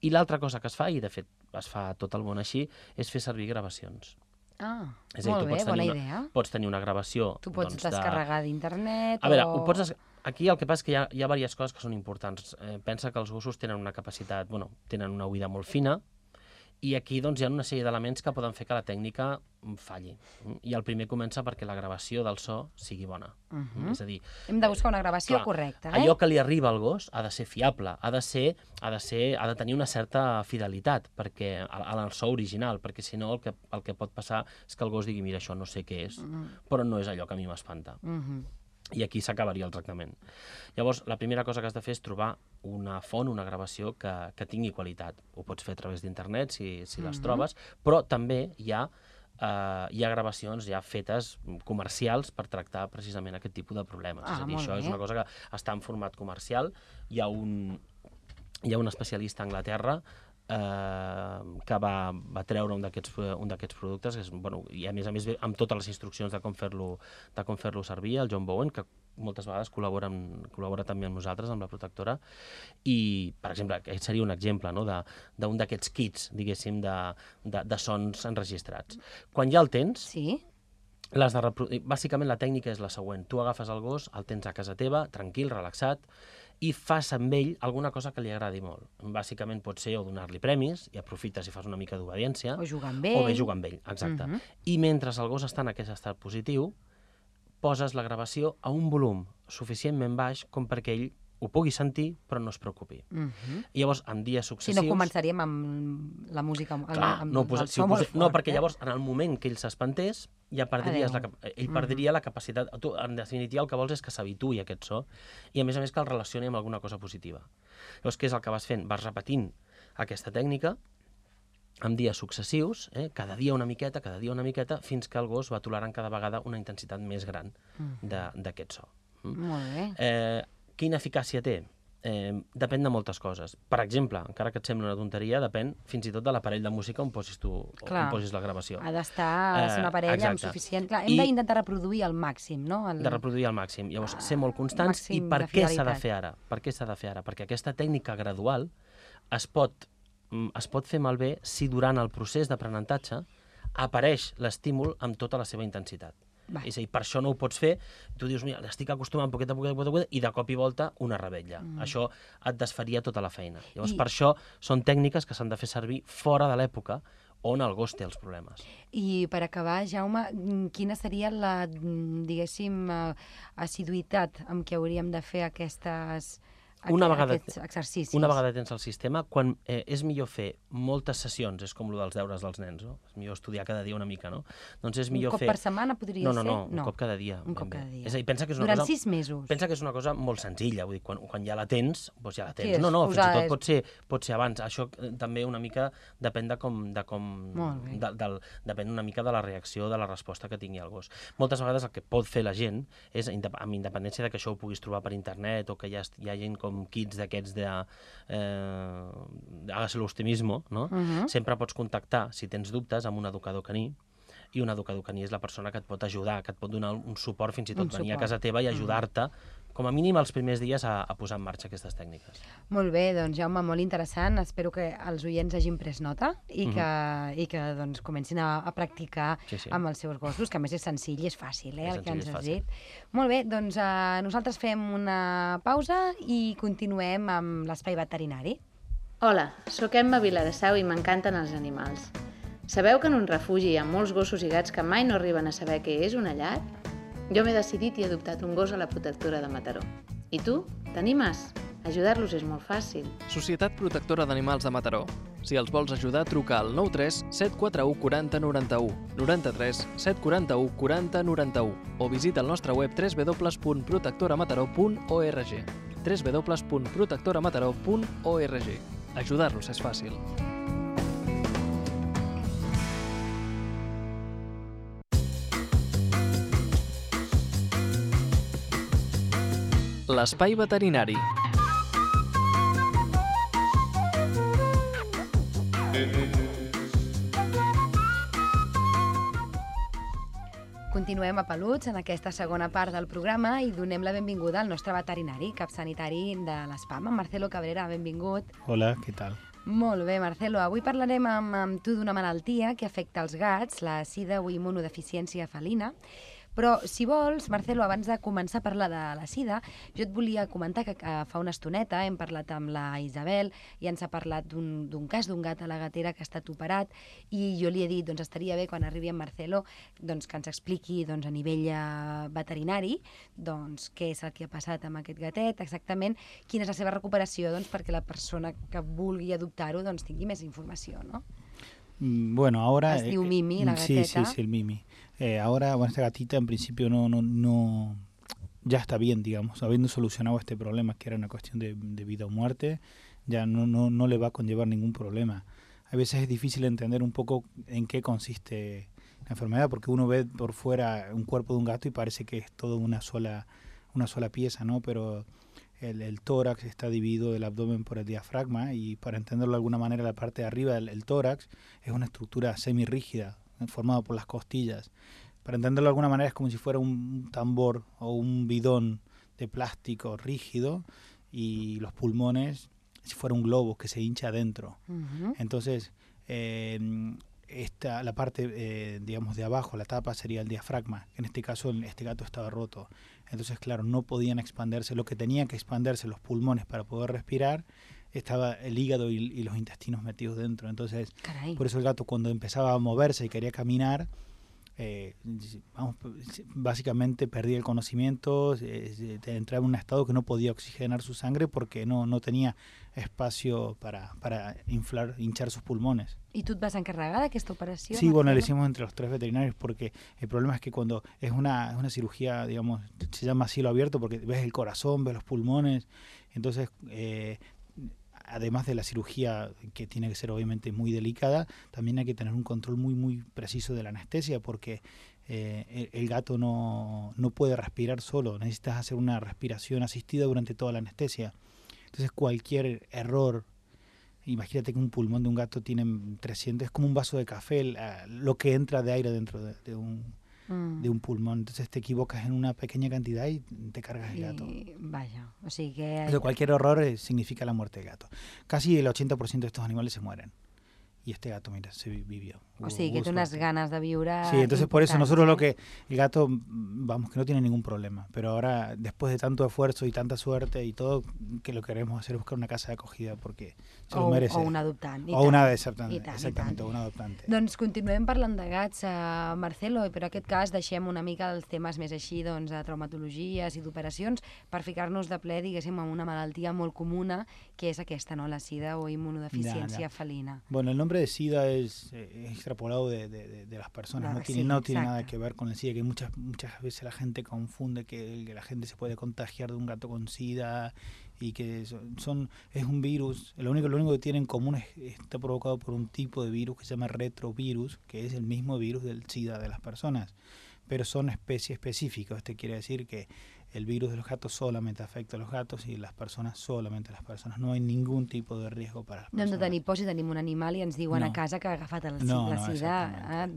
i l'altra cosa que es fa, i de fet es fa tot el món així, és fer servir gravacions. Ah, És a dir, molt tu bé, bona una- idea. Pots tenir una gravació... Tu pots doncs, de- descarregar d'internet a veure, o... ho pots des... aquí el que passa és que hi ha, hi ha diverses coses que són importants. Eh, pensa que els gossos tenen una capacitat, bueno, tenen una oïda molt fina, i aquí doncs, hi ha una sèrie d'elements que poden fer que la tècnica falli. I el primer comença perquè la gravació del so sigui bona. Mhm. És a dir, Hem de buscar una gravació clar, correcta, eh? allò que li arriba al gos ha de ser fiable, ha de ser, ha de ser, ha de tenir una certa fidelitat perquè a, a el so original, perquè si no el que, el que pot passar és que el gos digui mira, això no sé què és, Mhm. però no és allò que a mi m'espanta Mhm. I aquí s'acabaria el tractament. Llavors, la primera cosa que has de fer és trobar una font, una gravació que, que tingui qualitat. Ho pots fer a través d'internet, si, si les Mhm. trobes, però també hi ha, eh, hi ha gravacions ja fetes comercials per tractar precisament aquest tipus de problemes. Ah, és a dir, molt això és bé. una cosa que està en format comercial. Hi ha un, hi ha un especialista a Anglaterra eh, que va, va treure un d'aquests productes que és, bueno, i a més a més amb totes les instruccions de com fer-lo de com fer-lo servir, el John Bowen, que moltes vegades col·labora, amb, col·labora també amb nosaltres, amb la protectora, i, per exemple, aquest seria un exemple no? de- d'un d'aquests kits, diguéssim, de, de, de sons enregistrats. Quan ja el tens, Sí? les de repro... bàsicament la tècnica és la següent. Tu agafes el gos, el tens a casa teva, tranquil, relaxat, i fas amb ell alguna cosa que li agradi molt. Bàsicament pot ser o donar-li premis, i aprofites i fas una mica d'obediència, O jugar amb ell. o bé jugar amb ell, exacte. Mhm. I mentre el gos està en aquest estat positiu, poses la gravació a un volum suficientment baix com perquè ell ho pugui sentir però no es preocupi. Mhm. I llavors, en dies Si successius... no començaríem amb la música... amb, Clar, amb, no, posa, si posa, no, fort, perquè eh? llavors, en el moment que ell s'espantés, ja perdries la, cap- ell Mhm. perdria la capacitat... Tu, en definitiva, el que vols és que s'habituï a aquest so i, a més a més, que el relacioni amb alguna cosa positiva. Llavors, què és el que vas fent? Vas repetint aquesta tècnica amb dies successius, eh? cada dia una miqueta, cada dia una miqueta, fins que el gos va tolerant cada vegada una intensitat més gran de- d'aquest so. Mm? Molt bé. Eh, quina eficàcia té? Eh, depèn de moltes coses. Per exemple, encara que et sembli una tonteria, depèn fins i tot de l'aparell de música on posis, tu, Clar. on posis la gravació. Ha d'estar, de ser una Eh, parella amb suficient... Clar, hem d'intentar reproduir al màxim, no? El... de reproduir al màxim. Llavors, ser molt constants. I per què s'ha de fer ara? Per què s'ha de fer ara? Perquè aquesta tècnica gradual es pot, mm, es pot fer malbé si durant el procés d'aprenentatge apareix l'estímul amb tota la seva intensitat. Va. És a dir, per això no ho pots fer, tu dius, mira, l'estic acostumant poquet a poquet, a poquet, i de cop i volta una rebetlla. Mm. Això et desfaria tota la feina. Llavors, I- per això són tècniques que s'han de fer servir fora de l'època on el gos té els problemes. I per acabar, Jaume, quina seria la, diguéssim, eh, assiduïtat amb què hauríem de fer aquestes, Una vegada- aquests exercicis? Una vegada tens el sistema, quan eh, és millor fer moltes sessions, és com el dels deures dels nens, no? És millor estudiar cada dia una mica, no? Doncs és Un millor cop fer... per setmana podria no, no, ser? no, un cop cada dia. Un cop bé. cada dia. És a dir, pensa que és una Durant cosa... sis mesos. Pensa que és una cosa molt senzilla, vull dir, quan, quan ja la tens, doncs ja la Sí, tens. és no, no, fins i tot pot ser, pot ser abans. Això eh, també una mica depèn de com... De com de, del, depèn una mica de la reacció, de la resposta que tingui el gos. Moltes vegades el que pot fer la gent és, amb independència de que això ho puguis trobar per internet o que ha, hi ha gent com kits d'aquests de... Eh, hágase l'optimismo, no? Mhm. Sempre pots contactar, si tens dubtes, amb un educador caní, i un educador caní és la persona que et pot ajudar, que et pot donar un suport, fins i tot Un venir a suport. casa teva i ajudar-te, com a mínim els primers dies, a, a posar en marxa aquestes tècniques. Molt bé, doncs Jaume, molt interessant. Espero que els oients hagin pres nota i que, i que doncs, comencin a, a practicar Sí, sí. amb els seus gossos, que a més és senzill i és fàcil, eh, És el que ens has dit. Molt bé, doncs eh, nosaltres fem una pausa i continuem amb l'espai veterinari. Hola, sóc Emma Vilarassau i m'encanten els animals. Sabeu que en un refugi hi ha molts gossos i gats que mai no arriben a saber què és una llar? Jo m'he decidit i he adoptat un gos a la protectora de Mataró. I tu? T'animes? Ajudar-los és molt fàcil. Societat Protectora d'Animals de Mataró. Si els vols ajudar, truca al 93 741 40 91, 93 741 40 91 o visita el nostre web www.protectoramataró.org www.protectoramataró.org Ajudar-los és fàcil. L'espai veterinari. Continuem a Peluts en aquesta segona part del programa i donem la benvinguda al nostre veterinari, cap sanitari de l'ESPAM, en Marcelo Cabrera, benvingut. Hola, ¿qué tal? Molt bé, Marcelo. Avui parlarem amb, amb tu d'una malaltia que afecta els gats, la sida o immunodeficiència felina. Però, si vols, Marcelo, abans de començar a parlar de la sida, jo et volia comentar que, que fa una estoneta hem parlat amb la Isabel i ens ha parlat d'un d'un cas d'un gat a la gatera que ha estat operat i jo li he dit, doncs estaria bé quan arribi en Marcelo doncs, que ens expliqui doncs, a nivell eh, veterinari doncs, què és el que ha passat amb aquest gatet, exactament quina és la seva recuperació doncs, perquè la persona que vulgui adoptar-ho doncs, tingui més informació, no? Mm, Bueno, ahora... Es diu Mimi, la Sí, sí, gateta. sí, el Mimi. Eh, ahora, bueno, esta gatita en principio no, no, no, ya está bien, digamos, habiendo solucionado este problema, que era una cuestión de, vida o muerte, ya no, no, no le va a conllevar ningún problema. A veces es difícil entender un poco en qué consiste la enfermedad, porque uno ve por fuera un cuerpo de un gato y parece que es todo una sola, una sola pieza, ¿no? Pero el, tórax está dividido del abdomen por el diafragma y para entenderlo de alguna manera la parte de arriba del el tórax es una estructura semirrígida formada por las costillas. Para entenderlo de alguna manera es como si fuera un tambor o un bidón de plástico rígido y los pulmones si fuera un globo que se hincha adentro. Entonces, eh, esta, la parte, eh, digamos, de abajo, la tapa sería el diafragma. En este caso, este gato estaba roto. Entonces, claro, no podían expandirse. Lo que tenían que expandirse los pulmones para poder respirar, estaba el hígado y, y los intestinos metidos dentro. Entonces, Carai. por eso el gato cuando empezaba a moverse y quería caminar, eh, vamos, básicamente perdía el conocimiento, eh, se- entraba en un estado que no podía oxigenar su sangre porque no, no tenía espacio para, para inflar, hinchar sus pulmones. Tu et vas encarregar d'aquesta operació? Sí, bueno, le hicimos entre los tres veterinarios porque el problema es que cuando es una, es una cirugía, digamos, se llama cielo abierto porque ves el corazón, ves los pulmones, entonces, eh, además de la cirugía que tiene que ser obviamente muy delicada, también hay que tener un control muy, muy preciso de la anestesia porque eh, el, gato no, no puede respirar solo, necesitas hacer una respiración asistida durante toda la anestesia. Entonces, cualquier error Imagínate que un pulmón de un gato tiene 300, es como un vaso de café, lo que entra de aire dentro de, de un, Mm. de un pulmón. Entonces te equivocas en una pequeña cantidad y te cargas el gato. O sigui que... Entonces, cualquier error eh, significa la muerte del gato. Casi el 80% de estos animales se mueren. Y este gato, mira, se vi- vivió. O sigui que unes suerte. ganes de viure Sí, entonces por eso nosotros lo eh? que el gato, vamos, que no tiene ningún problema, pero ahora después de tanto esfuerzo y tanta suerte y todo, que lo que queremos hacer es buscar una casa de acogida porque se lo o, merece. o un adoptant. O tant. una I exactamente, tant, i tant. o un adoptante. Doncs continuem parlant de gats, uh, Marcelo, però en aquest cas deixem una mica els temes més així doncs, de traumatologies i d'operacions per ficar-nos de ple, diguéssim, en una malaltia molt comuna, que és aquesta, no? la sida o immunodeficiència Ya, ya. felina. Bueno, el nombre de SIDA es, eh, extrapolado de, de- las personas, no tiene, sí, no tiene nada que ver con el SIDA, que muchas, muchas veces la gente confunde que, que la gente se puede contagiar de un gato con SIDA y que son, son- es un virus, lo único, lo único que tiene en común es está provocado por un tipo de virus que se llama retrovirus, que es el mismo virus del SIDA de las personas, pero son especies específicas, esto quiere decir que el virus de los gatos solamente afecta a los gatos y las personas solamente a las personas, no hay ningún tipo de riesgo para las No hem de personas. tenir por si tenim un animal i ens diuen No. a casa que ha agafat el, No, la no, sida. eh?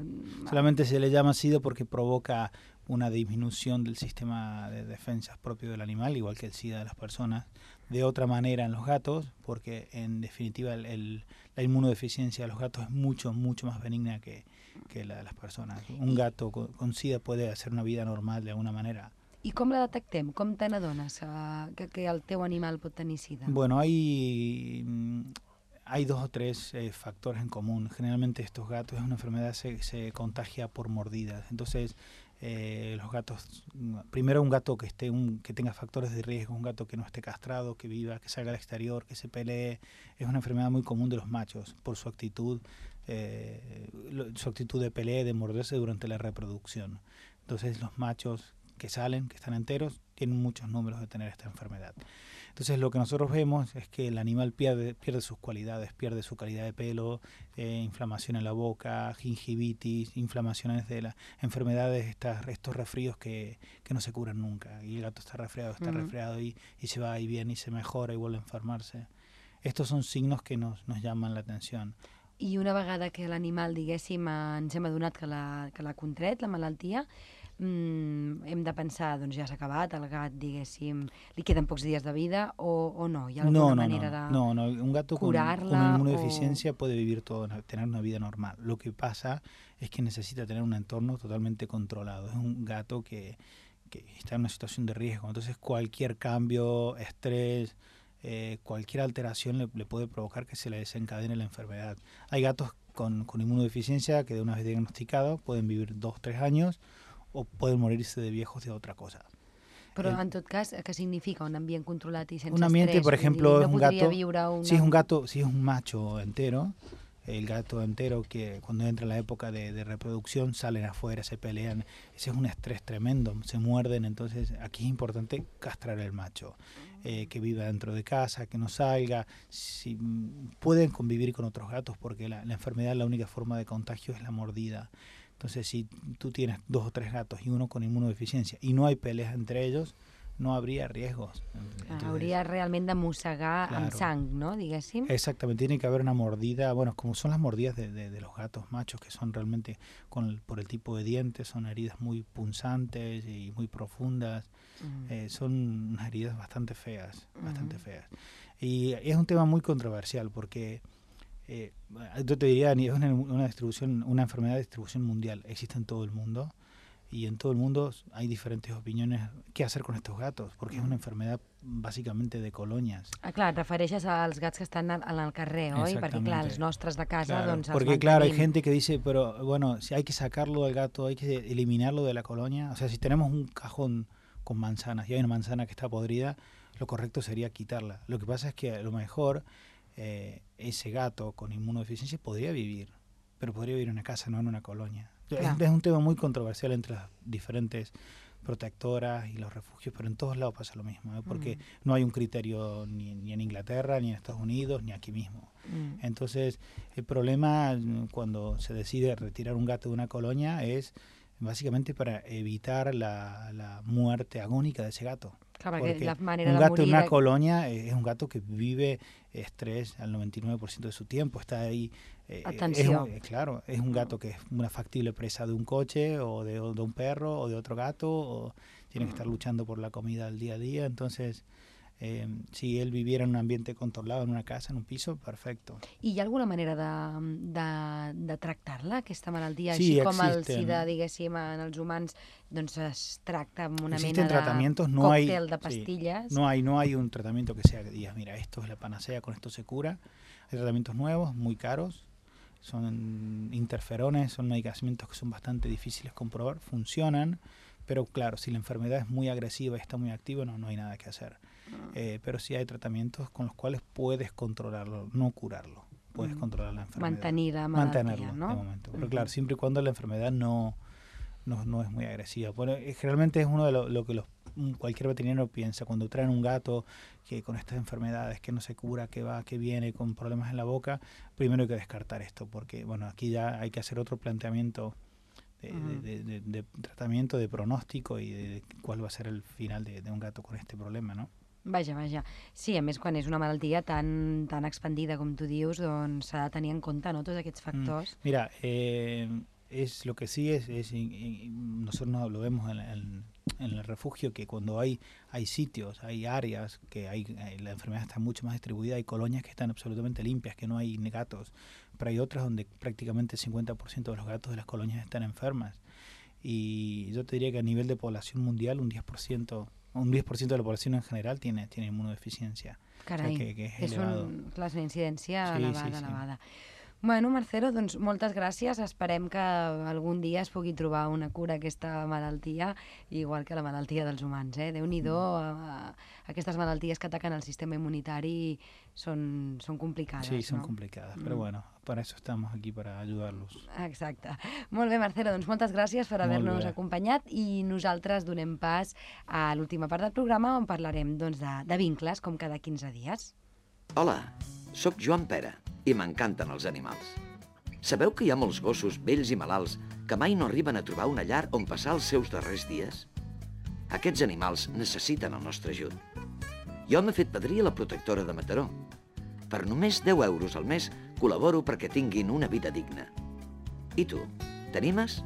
Solamente se le llama SIDA porque provoca una disminución del sistema de defensas propio del animal, igual que el SIDA de las personas. De otra manera en los gatos, porque en definitiva el- el- la inmunodeficiencia de los gatos es mucho, mucho más benigna que, que la de las personas. Un gato con, con SIDA puede hacer una vida normal de alguna manera. I com la detectem? Com te n'adones uh, que, que el teu animal pot sida? Bueno, hay, mm, hay dos o tres eh, factores en común. Generalmente estos gatos, es una enfermedad se, se contagia por mordidas. Entonces, eh, los gatos, primero un gato que esté un, que tenga factores de riesgo, un gato que no esté castrado, que viva, que salga al exterior, que se pelee, es una enfermedad muy común de los machos por su actitud, eh, su actitud de pelea de morderse durante la reproducción. Entonces los machos que salen, que están enteros, tienen muchos números de tener esta enfermedad. Entonces lo que nosotros vemos es que el animal pierde, pierde sus cualidades, pierde su calidad de pelo, eh, inflamación en la boca, gingivitis, inflamaciones de las enfermedades, estas, estos resfríos que, que no se curan nunca. Y el gato está resfriado, está Ujú. resfriado y, y se va y viene y se mejora y vuelve a enfermarse. Estos son signos que nos, nos llaman la atención. I una vegada que l'animal, diguéssim, ens hem adonat que l'ha que contret, la malaltia, mm, hem de pensar, doncs ja s'ha acabat, el gat, diguéssim, li queden pocs dies de vida o, o no? Hi ha alguna No, no, manera no, de... no, no, un gato con, con curarla inmunodeficiencia puede vivir todo, tener una vida normal. Lo que pasa es que necesita tener un entorno totalmente controlado. Es un gato que, que está en una situación de riesgo. Entonces cualquier cambio, estrés, eh, cualquier alteración le, le puede provocar que se le desencadene la enfermedad. Hay gatos con, con inmunodeficiencia que de una vez diagnosticado pueden vivir dos, tres años o pueden morirse de viejos de otra cosa. Però, el- en tot cas, què significa un ambient controlat i sense un ambiente, por ejemplo, no es un gato. Una... Si es un gato, si es un macho entero, el gato entero que cuando entra la época de, de reproducción salen afuera, se pelean. Ese es un estrés tremendo, se muerden. Entonces aquí es importante castrar el macho, eh, que viva dentro de casa, que no salga. Si, pueden convivir con otros gatos porque la, la enfermedad, la única forma de contagio es la mordida. Entonces si tú tienes dos o tres gatos y uno con inmunodeficiencia y no hay peleas entre ellos, no habría riesgos. Clar, hauria realment de mossegar Claro. sang, no?, diguéssim. Exactamente, tiene que haber una mordida, bueno, como son las mordidas de, de- de los gatos machos, que son realmente, con el- por el tipo de dientes, son heridas muy punzantes y muy profundas, Mm. eh, son unas heridas bastante feas, bastante feas. Y es un tema muy controversial porque eh, yo te diría, es una, una distribución, una enfermedad de distribución mundial, existe en todo el mundo y en todo el mundo hay diferentes opiniones qué hacer con estos gatos, porque es una enfermedad básicamente de colonias. Ah, clar, et refereixes als gats que estan al, al carrer, oi? Perquè, clar, els nostres de casa, Claro, doncs porque claro, hay gente que dice, pero bueno, si hay que sacarlo del gato, hay que eliminarlo de la colonia. O sea, si tenemos un cajón con manzanas y hay una manzana que está podrida, lo correcto sería quitarla. Lo que pasa es que a lo mejor eh, ese gato con inmunodeficiencia podría vivir, pero podría vivir en una casa, no en una colonia. Es- Claro. Es un tema muy controversial entre las diferentes protectoras y los refugios, pero en todos lados pasa lo mismo, ¿eh? porque Mm. no hay un criterio ni, ni en Inglaterra, ni en Estados Unidos, ni aquí mismo. Mm. Entonces, el problema mm, cuando se decide retirar un gato de una colonia es básicamente para evitar la, la muerte agónica de ese gato. Clar, perquè Porque la manera un de gato morir... en una colonia eh, es un gato que vive estrés al 99% de su tiempo, está ahí. eh, es un- eh, claro, es un gato que es una factible presa de un coche o de, o de un perro o de otro gato, o tiene que estar luchando por la comida al día a día. Entonces, eh, si él viviera en un ambiente controlado, en una casa, en un piso, perfecto. I hi ha alguna manera de, de, de tractar-la, aquesta malaltia? Sí, Així com el sida, diguéssim, en els humans, doncs es tracta amb una Existen mena de tratamientos, no hay, de sí, pastillas. no hay, no hay un tratamiento que sea que digas, mira, esto es la panacea, con esto se cura. Hay tratamientos nuevos, muy caros, son interferones, son medicamentos que son bastante difíciles de comprobar, funcionan, pero claro, si la enfermedad es muy agresiva y está muy activa, no, no hay nada que hacer. Ah. Eh, pero sí hay tratamientos con los cuales puedes controlarlo, no curarlo, puedes Mm. controlar la enfermedad. Malaltia, Mantenerlo, no? de momento. Pero claro, siempre y cuando la enfermedad no, no, no es muy agresiva. Bueno, eh, generalmente es uno de lo, lo que los, un- cualquier veterinario piensa cuando traen un gato que con estas enfermedades que no se cura, que va, que viene con problemas en la boca, primero hay que descartar esto, porque bueno, aquí ya hay que hacer otro planteamiento de, de- Ujú. de- de- tratamiento, de pronóstico y de, cuál va a ser el final de, de un gato con este problema, ¿no? Vaja, vaja. Sí, a més, quan és una malaltia tan, tan expandida com tu dius, doncs s'ha de tenir en compte no, tots aquests factors. Mira, eh, es lo que sí es, es in- nosotros no lo vemos en, en- en el refugio que cuando hay hay sitios, hay áreas que hay eh, la enfermedad está mucho más distribuida, hay colonias que están absolutamente limpias, que no hay gatos, pero hay otras donde prácticamente el 50% de los gatos de las colonias están enfermas. Y yo te diría que a nivel de población mundial un 10%, un 10% de la población en general tiene tiene inmunodeficiencia. Carai, que- clar, és una incidència Sí, elevada, sí, sí. elevada. Bueno, Marcelo, doncs moltes gràcies. Esperem que algun dia es pugui trobar una cura a aquesta malaltia, igual que la malaltia dels humans. Eh? Déu-n'hi-do, mm. aquestes malalties que ataquen el sistema immunitari són, són complicades. Sí, son no? complicadas, pero Mm. bueno, para eso estamos aquí, para ayudarlos. Exacte. Molt bé, Marcelo, doncs moltes gràcies per haver-nos acompanyat i nosaltres donem pas a l'última part del programa on parlarem doncs, de, de vincles, com cada 15 dies. Hola, sóc Joan Pera i m'encanten els animals. Sabeu que hi ha molts gossos vells i malalts que mai no arriben a trobar una llar on passar els seus darrers dies? Aquests animals necessiten el nostre ajut. Jo m'he fet padrí a la protectora de Mataró. Per només 10 euros al mes col·laboro perquè tinguin una vida digna. I tu, t'animes?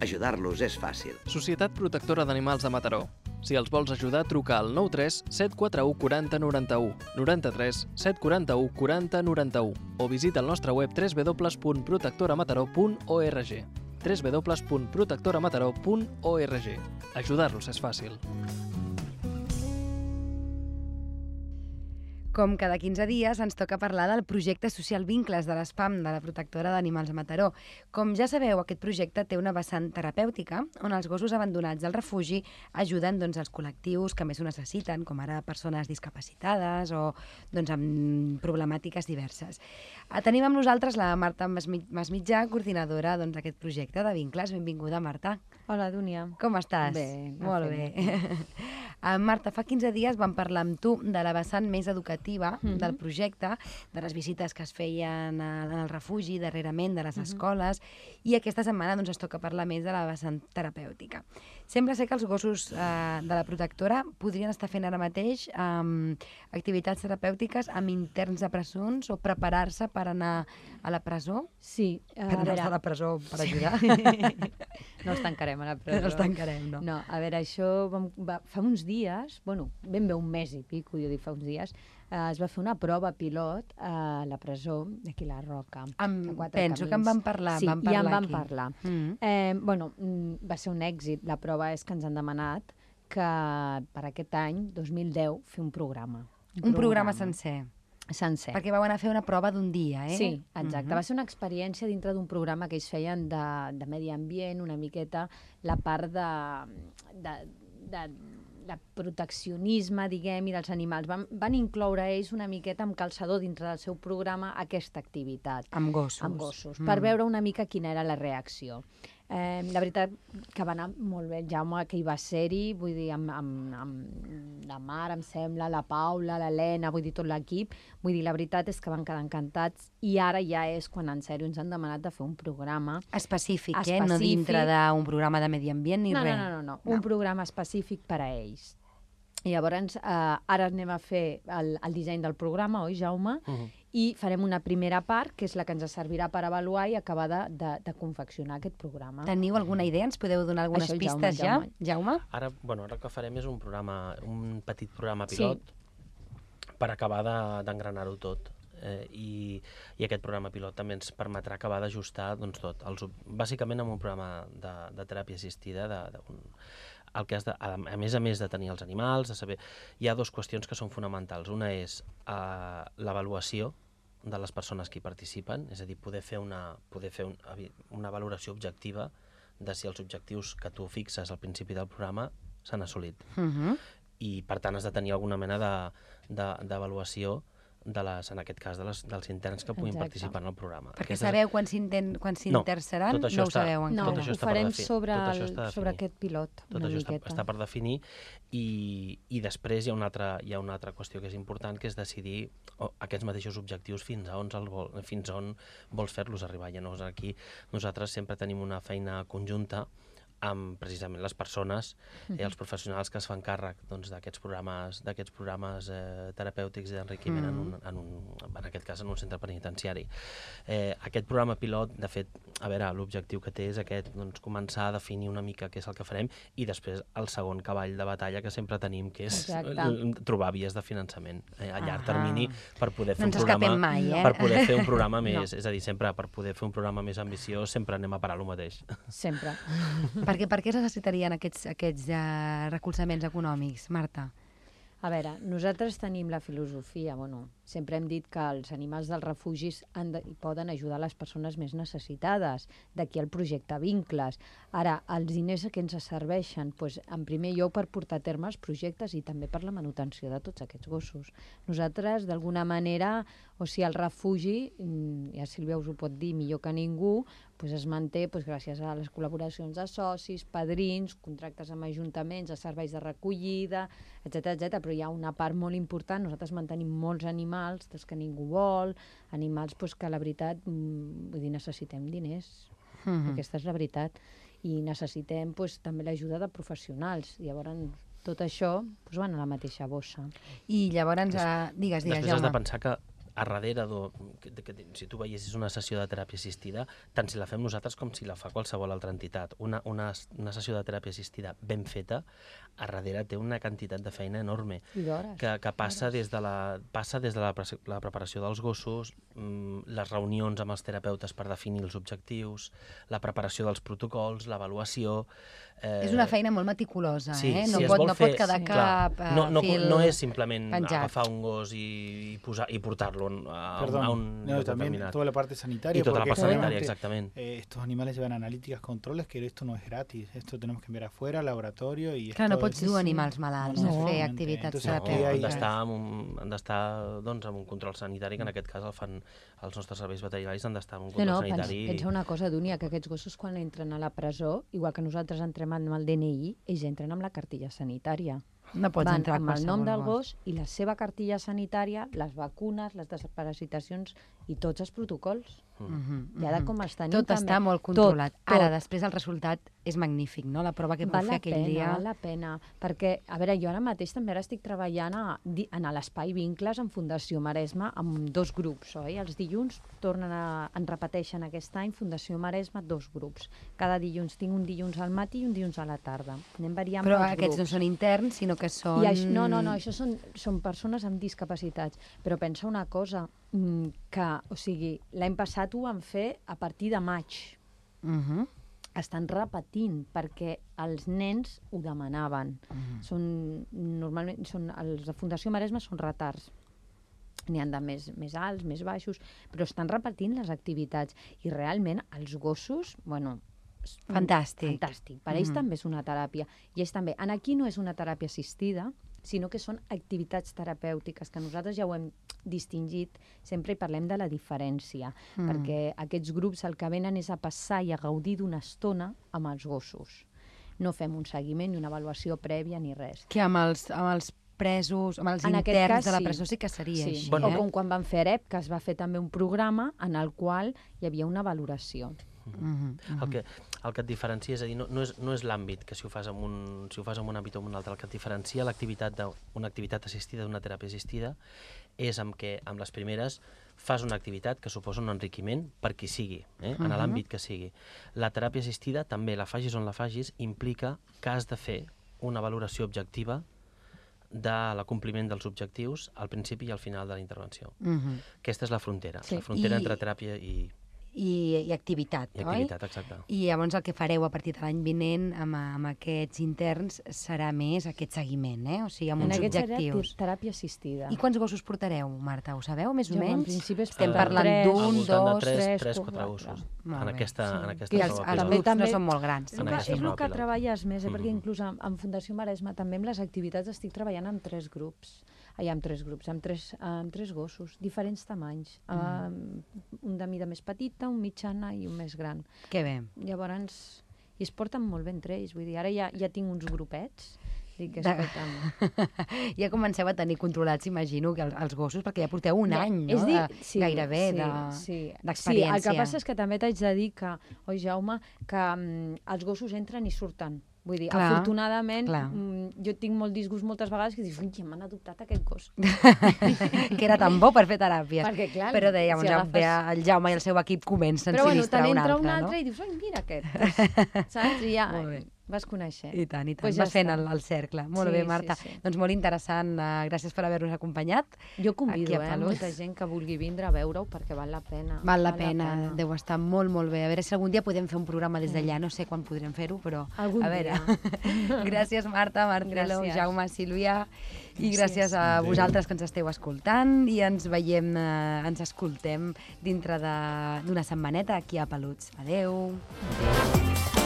Ajudar-los és fàcil. Societat Protectora d'Animals de Mataró. Si els vols ajudar, truca al 93 741 40 91, 93 741 40 91 o visita el nostre web www.protectoramataró.org www.protectoramataró.org Ajudar-los és fàcil. Com cada 15 dies ens toca parlar del projecte social Vincles de l'ESPAM, de la protectora d'animals a Mataró. Com ja sabeu, aquest projecte té una vessant terapèutica on els gossos abandonats del refugi ajuden doncs, els col·lectius que més ho necessiten, com ara persones discapacitades o doncs, amb problemàtiques diverses. Ah, Tenim amb nosaltres la Marta Masmi- Masmitjà, coordinadora doncs, d'aquest projecte de Vincles. Benvinguda, Marta. Hola, Dúnia. Com estàs? Bé, Molt fent bé. Uh, Marta, fa 15 dies vam parlar amb tu de la vessant més educativa Mhm. del projecte, de les visites que es feien a- en el refugi darrerament, de les Mhm. escoles, i aquesta setmana doncs, ens toca parlar més de la vessant terapèutica. Sembla ser que els gossos eh, de la protectora podrien estar fent ara mateix um, activitats terapèutiques amb interns de presons o preparar-se per anar a la presó? Sí, Per a anar veure... a la presó per ajudar? no els tancarem a la presó. No els tancarem, no. No, a veure, això vam, va, fa uns dies, bueno, ben bé un mes i pico, jo dic fa uns dies, eh, es va fer una prova pilot a la presó d'aquí la Roca. A Quatre penso que en Camins. vam parlar, sí, vam ja en parlar vam aquí. parlar. Mm. Eh, bueno, mm, va ser un èxit. La prova és que ens han demanat que per aquest any, 2010, fer un programa. Un programa sencer. Sencer. Perquè vau anar a fer una prova d'un dia, eh? Sí, exacte. Mhm. Va ser una experiència dintre d'un programa que ells feien de, de medi ambient, una miqueta la part de, de, de, de proteccionisme, diguem, i dels animals. Van, van incloure ells una miqueta amb calçador dintre del seu programa aquesta activitat. Amb gossos. Amb gossos, Mm. per veure una mica quina era la reacció. Eh, la veritat que va anar molt bé. El Jaume, que hi va ser-hi, vull dir, amb, amb, amb la Mar, em sembla, la Paula, l'Helena, vull dir, tot l'equip. Vull dir, la veritat és que van quedar encantats i ara ja és quan en sèrio ens han demanat de fer un programa Específic, eh? No dintre d'un programa de medi ambient ni no, res. No, no, no, no, un programa específic per a ells. I llavors, eh, ara anem a fer el, el disseny del programa, oi, Jaume? Uh -huh. I farem una primera part, que és la que ens servirà per avaluar i acabar de, de, de confeccionar aquest programa. Teniu alguna idea? Ens podeu donar algunes Això, pistes Jaume, ja? Jaume. Jaume? Ara, bueno, ara el que farem és un programa, un petit programa Sí. pilot per acabar de- d'engranar-ho tot. Eh, i, I aquest programa pilot també ens permetrà acabar d'ajustar doncs, tot. Els, bàsicament amb un programa de, de teràpia assistida, de, de un, el que has de, a, a més a més de tenir els animals, de saber... Hi ha dues qüestions que són fonamentals. Una és uh, l'avaluació de les persones que hi participen, és a dir, poder fer una, poder fer un, una valoració objectiva de si els objectius que tu fixes al principi del programa s'han assolit. Uh -huh. I, per tant, has de tenir alguna mena de- de- d'avaluació de, les, en aquest cas, de les, dels interns que puguin Exacte. participar en el programa. Perquè Aquesta- sabeu quan s'inten- quan s'interessaran? tot això No ho està- sabeu No, encara. tot això ho està per farem defi- sobre, tot això el, està sobre aquest pilot, Tot això està, miqueta. està per definir i, i després hi ha, una altra, hi ha una altra qüestió que és important, que és decidir oh, aquests mateixos objectius fins a on, el vol, fins a on vols fer-los arribar. Llavors aquí nosaltres sempre tenim una feina conjunta amb precisament les persones i Mhm. els professionals que es fan càrrec doncs, d'aquests programes, d'aquests programes eh, terapèutics d'enriquiment en, un, en, un, en aquest cas en un centre penitenciari. Eh, aquest programa pilot, de fet, a veure, l'objectiu que té és aquest, doncs, començar a definir una mica què és el que farem i després el segon cavall de batalla que sempre tenim, que és Exacte. trobar vies de finançament eh, a llarg Ahà. termini per poder fer No un programa mai, eh? per poder fer un programa No. més, és a dir, sempre per poder fer un programa més ambiciós sempre anem a parar el mateix. Sempre. Per què es necessitarien aquests, aquests uh, recolzaments econòmics, Marta? A veure, nosaltres tenim la filosofia, bueno, sempre hem dit que els animals dels refugis han de, poden ajudar les persones més necessitades, d'aquí el projecte Vincles. Ara, els diners que ens serveixen, doncs, en primer lloc per portar a terme els projectes i també per la manutenció de tots aquests gossos. Nosaltres, d'alguna manera, o sigui, el refugi, mm, ja Sílvia us ho pot dir millor que ningú, doncs es manté doncs, gràcies a les col·laboracions de socis, padrins, contractes amb ajuntaments, de serveis de recollida, etc etc. però hi ha una part molt important, nosaltres mantenim molts animals dels que ningú vol, animals doncs, que la veritat, mm, vull dir, necessitem diners, Mhm. aquesta és la veritat, i necessitem doncs, també l'ajuda de professionals, llavors tot això doncs, van a la mateixa bossa. I llavors, uh, digues, digues, Després has de Jaume. pensar que a darrere, do, que, que, si tu veiessis una sessió de teràpia assistida, tant si la fem nosaltres com si la fa qualsevol altra entitat, una, una, una sessió de teràpia assistida ben feta, a darrere té una quantitat de feina enorme que, que passa des de, la, passa des de la, pre- la preparació dels gossos, mm, les reunions amb els terapeutes per definir els objectius, la preparació dels protocols, l'avaluació... Eh, És una feina molt meticulosa, Sí, eh? si No, es pot, no fer- pot quedar sí. cap Clar, uh, no, no, fil no és simplement penjat. agafar un gos i, i, posar, i portar-lo a, a, Perdón, a un no, también toda la parte sanitaria. Y toda la parte sanitaria, exactamente. eh, estos animales llevan analíticas, controles, que esto no es gratis. Esto tenemos que enviar afuera, al laboratorio y... Clar, no pots dur animals malalts a fer activitats Entonces, terapèutiques. han hay- d'estar amb, un, han d'estar doncs, amb un control sanitari, que en aquest cas el fan els nostres serveis veterinaris, han d'estar amb un No, control no, pensa, sanitari. pensa una cosa, Dúnia, que aquests gossos quan entren a la presó, igual que nosaltres entrem amb el DNI, ells entren amb la cartilla sanitària. No pots van entrar amb el nom del gos i la seva cartilla sanitària, les vacunes, les desparasitacions i tots els protocols. Mhm, I ara mhm. com els tenim Tot també. està molt Tot, controlat. Ara, tot. després, el resultat és magnífic, no? La prova que vau val fer la aquell pena, dia... Val la pena, perquè, a veure, jo ara mateix també ara estic treballant a, en l'Espai Vincles en Fundació Maresme amb dos grups, oi? Els dilluns tornen a, en repeteixen aquest any Fundació Maresme dos grups. Cada dilluns tinc un dilluns al matí i un dilluns a la tarda. Anem variant Però aquests no grups. són interns, sinó que són... I això, no, no, no, això són, són persones amb discapacitats. Però pensa una cosa, mm, que, o sigui, l'any passat ho van fer a partir de maig. Mhm. Estan repetint perquè els nens ho demanaven. Mhm. Són, normalment, són, els de Fundació Maresme són retards. N'hi han de més, més alts, més baixos, però estan repetint les activitats. I realment els gossos, bueno, Fantàstic. Fantàstic. Per ells Mhm. també és una teràpia. I ells també. En aquí no és una teràpia assistida, sinó que són activitats terapèutiques, que nosaltres ja ho hem distingit, sempre hi parlem de la diferència, Mm. perquè aquests grups el que venen és a passar i a gaudir d'una estona amb els gossos. No fem un seguiment ni una avaluació prèvia ni res. Que amb els, amb els presos, amb els En aquest interns cas, de la sí. presó sí que seria Sí. així, Bueno, eh? o com quan van fer EREP, que es va fer també un programa en el qual hi havia una valoració. Mhm, El que, el que et diferencia, és a dir, no, no és, no és l'àmbit que si ho fas en un, si ho fas en un àmbit o en un altre, el que et diferencia l'activitat d'una activitat assistida d'una teràpia assistida és amb que amb les primeres fas una activitat que suposa un enriquiment per qui sigui, eh? en Mhm. l'àmbit que sigui. La teràpia assistida també, la facis on la facis, implica que has de fer una valoració objectiva de l'acompliment dels objectius al principi i al final de la intervenció. Mhm. Aquesta és la frontera, Sí. la frontera I- entre teràpia i, I, i activitat, i oi? activitat, exacte. I llavors el que fareu a partir de l'any vinent amb, amb aquests interns serà més aquest seguiment, eh? O sigui, amb En uns aquest serà objectius. te- teràpia assistida. I quants gossos portareu, Marta? Ho sabeu, més o Jo, en menys? principi Estem parlant d'un, dos... tres, tres, tres, quatre. quatre gossos. Molt En aquesta, Sí. en aquesta I els, els grups no són molt grans. És és el que treballes més, eh? perquè Mhm. inclús en, en Fundació Maresme també amb les activitats estic treballant amb tres grups. Ai, amb tres grups, amb tres, amb tres gossos, diferents tamanys. Mm. un de mida més petita, un mitjana i un més gran. Que bé. Llavors, i es porten molt bé entre ells. Vull dir, ara ja, ja tinc uns grupets. Dic, escolta'm, ja comenceu a tenir controlats, imagino, que els, els gossos, perquè ja porteu un Ja, any, no? és dir, de, sí, gairebé sí, de- sí. d'experiència. Sí, el que passa és que també t'haig de dir que, oi, Jaume, que mm, els gossos entren i surten. Vull dir, Clar, afortunadament, clar. mm, jo tinc molt disgust moltes vegades que dius, ui, ja m'han adoptat aquest gos. que era tan bo per fer teràpies. Perquè, clar, Però dèiem, si ja, agafes- ve el Jaume i el seu equip comencen Però bueno, te sinistrar un n'entra altre, un altre no? i dius, ui, mira aquest. Saps? I ja. vas conèixer. I tant, i tant. Pues ja Vas fent el, el cercle. Molt Sí, bé, sí, Marta. sí. Doncs molt interessant. Uh, gràcies per haver-nos acompanyat. Jo convido, a eh, molta gent que vulgui vindre a veure-ho perquè val la pena. Val la pena, deu estar molt, molt bé. A veure si algun dia podem fer un programa des d'allà, no sé quan podrem fer-ho, però Algun a veure. dia. gràcies, Marta, Marcelo, Gràcies. Jaume, Sílvia, i Gràcies. gràcies a vosaltres que ens esteu escoltant i ens veiem, eh, ens escoltem dintre de- d'una setmaneta aquí a Peluts. Adeu. Adéu.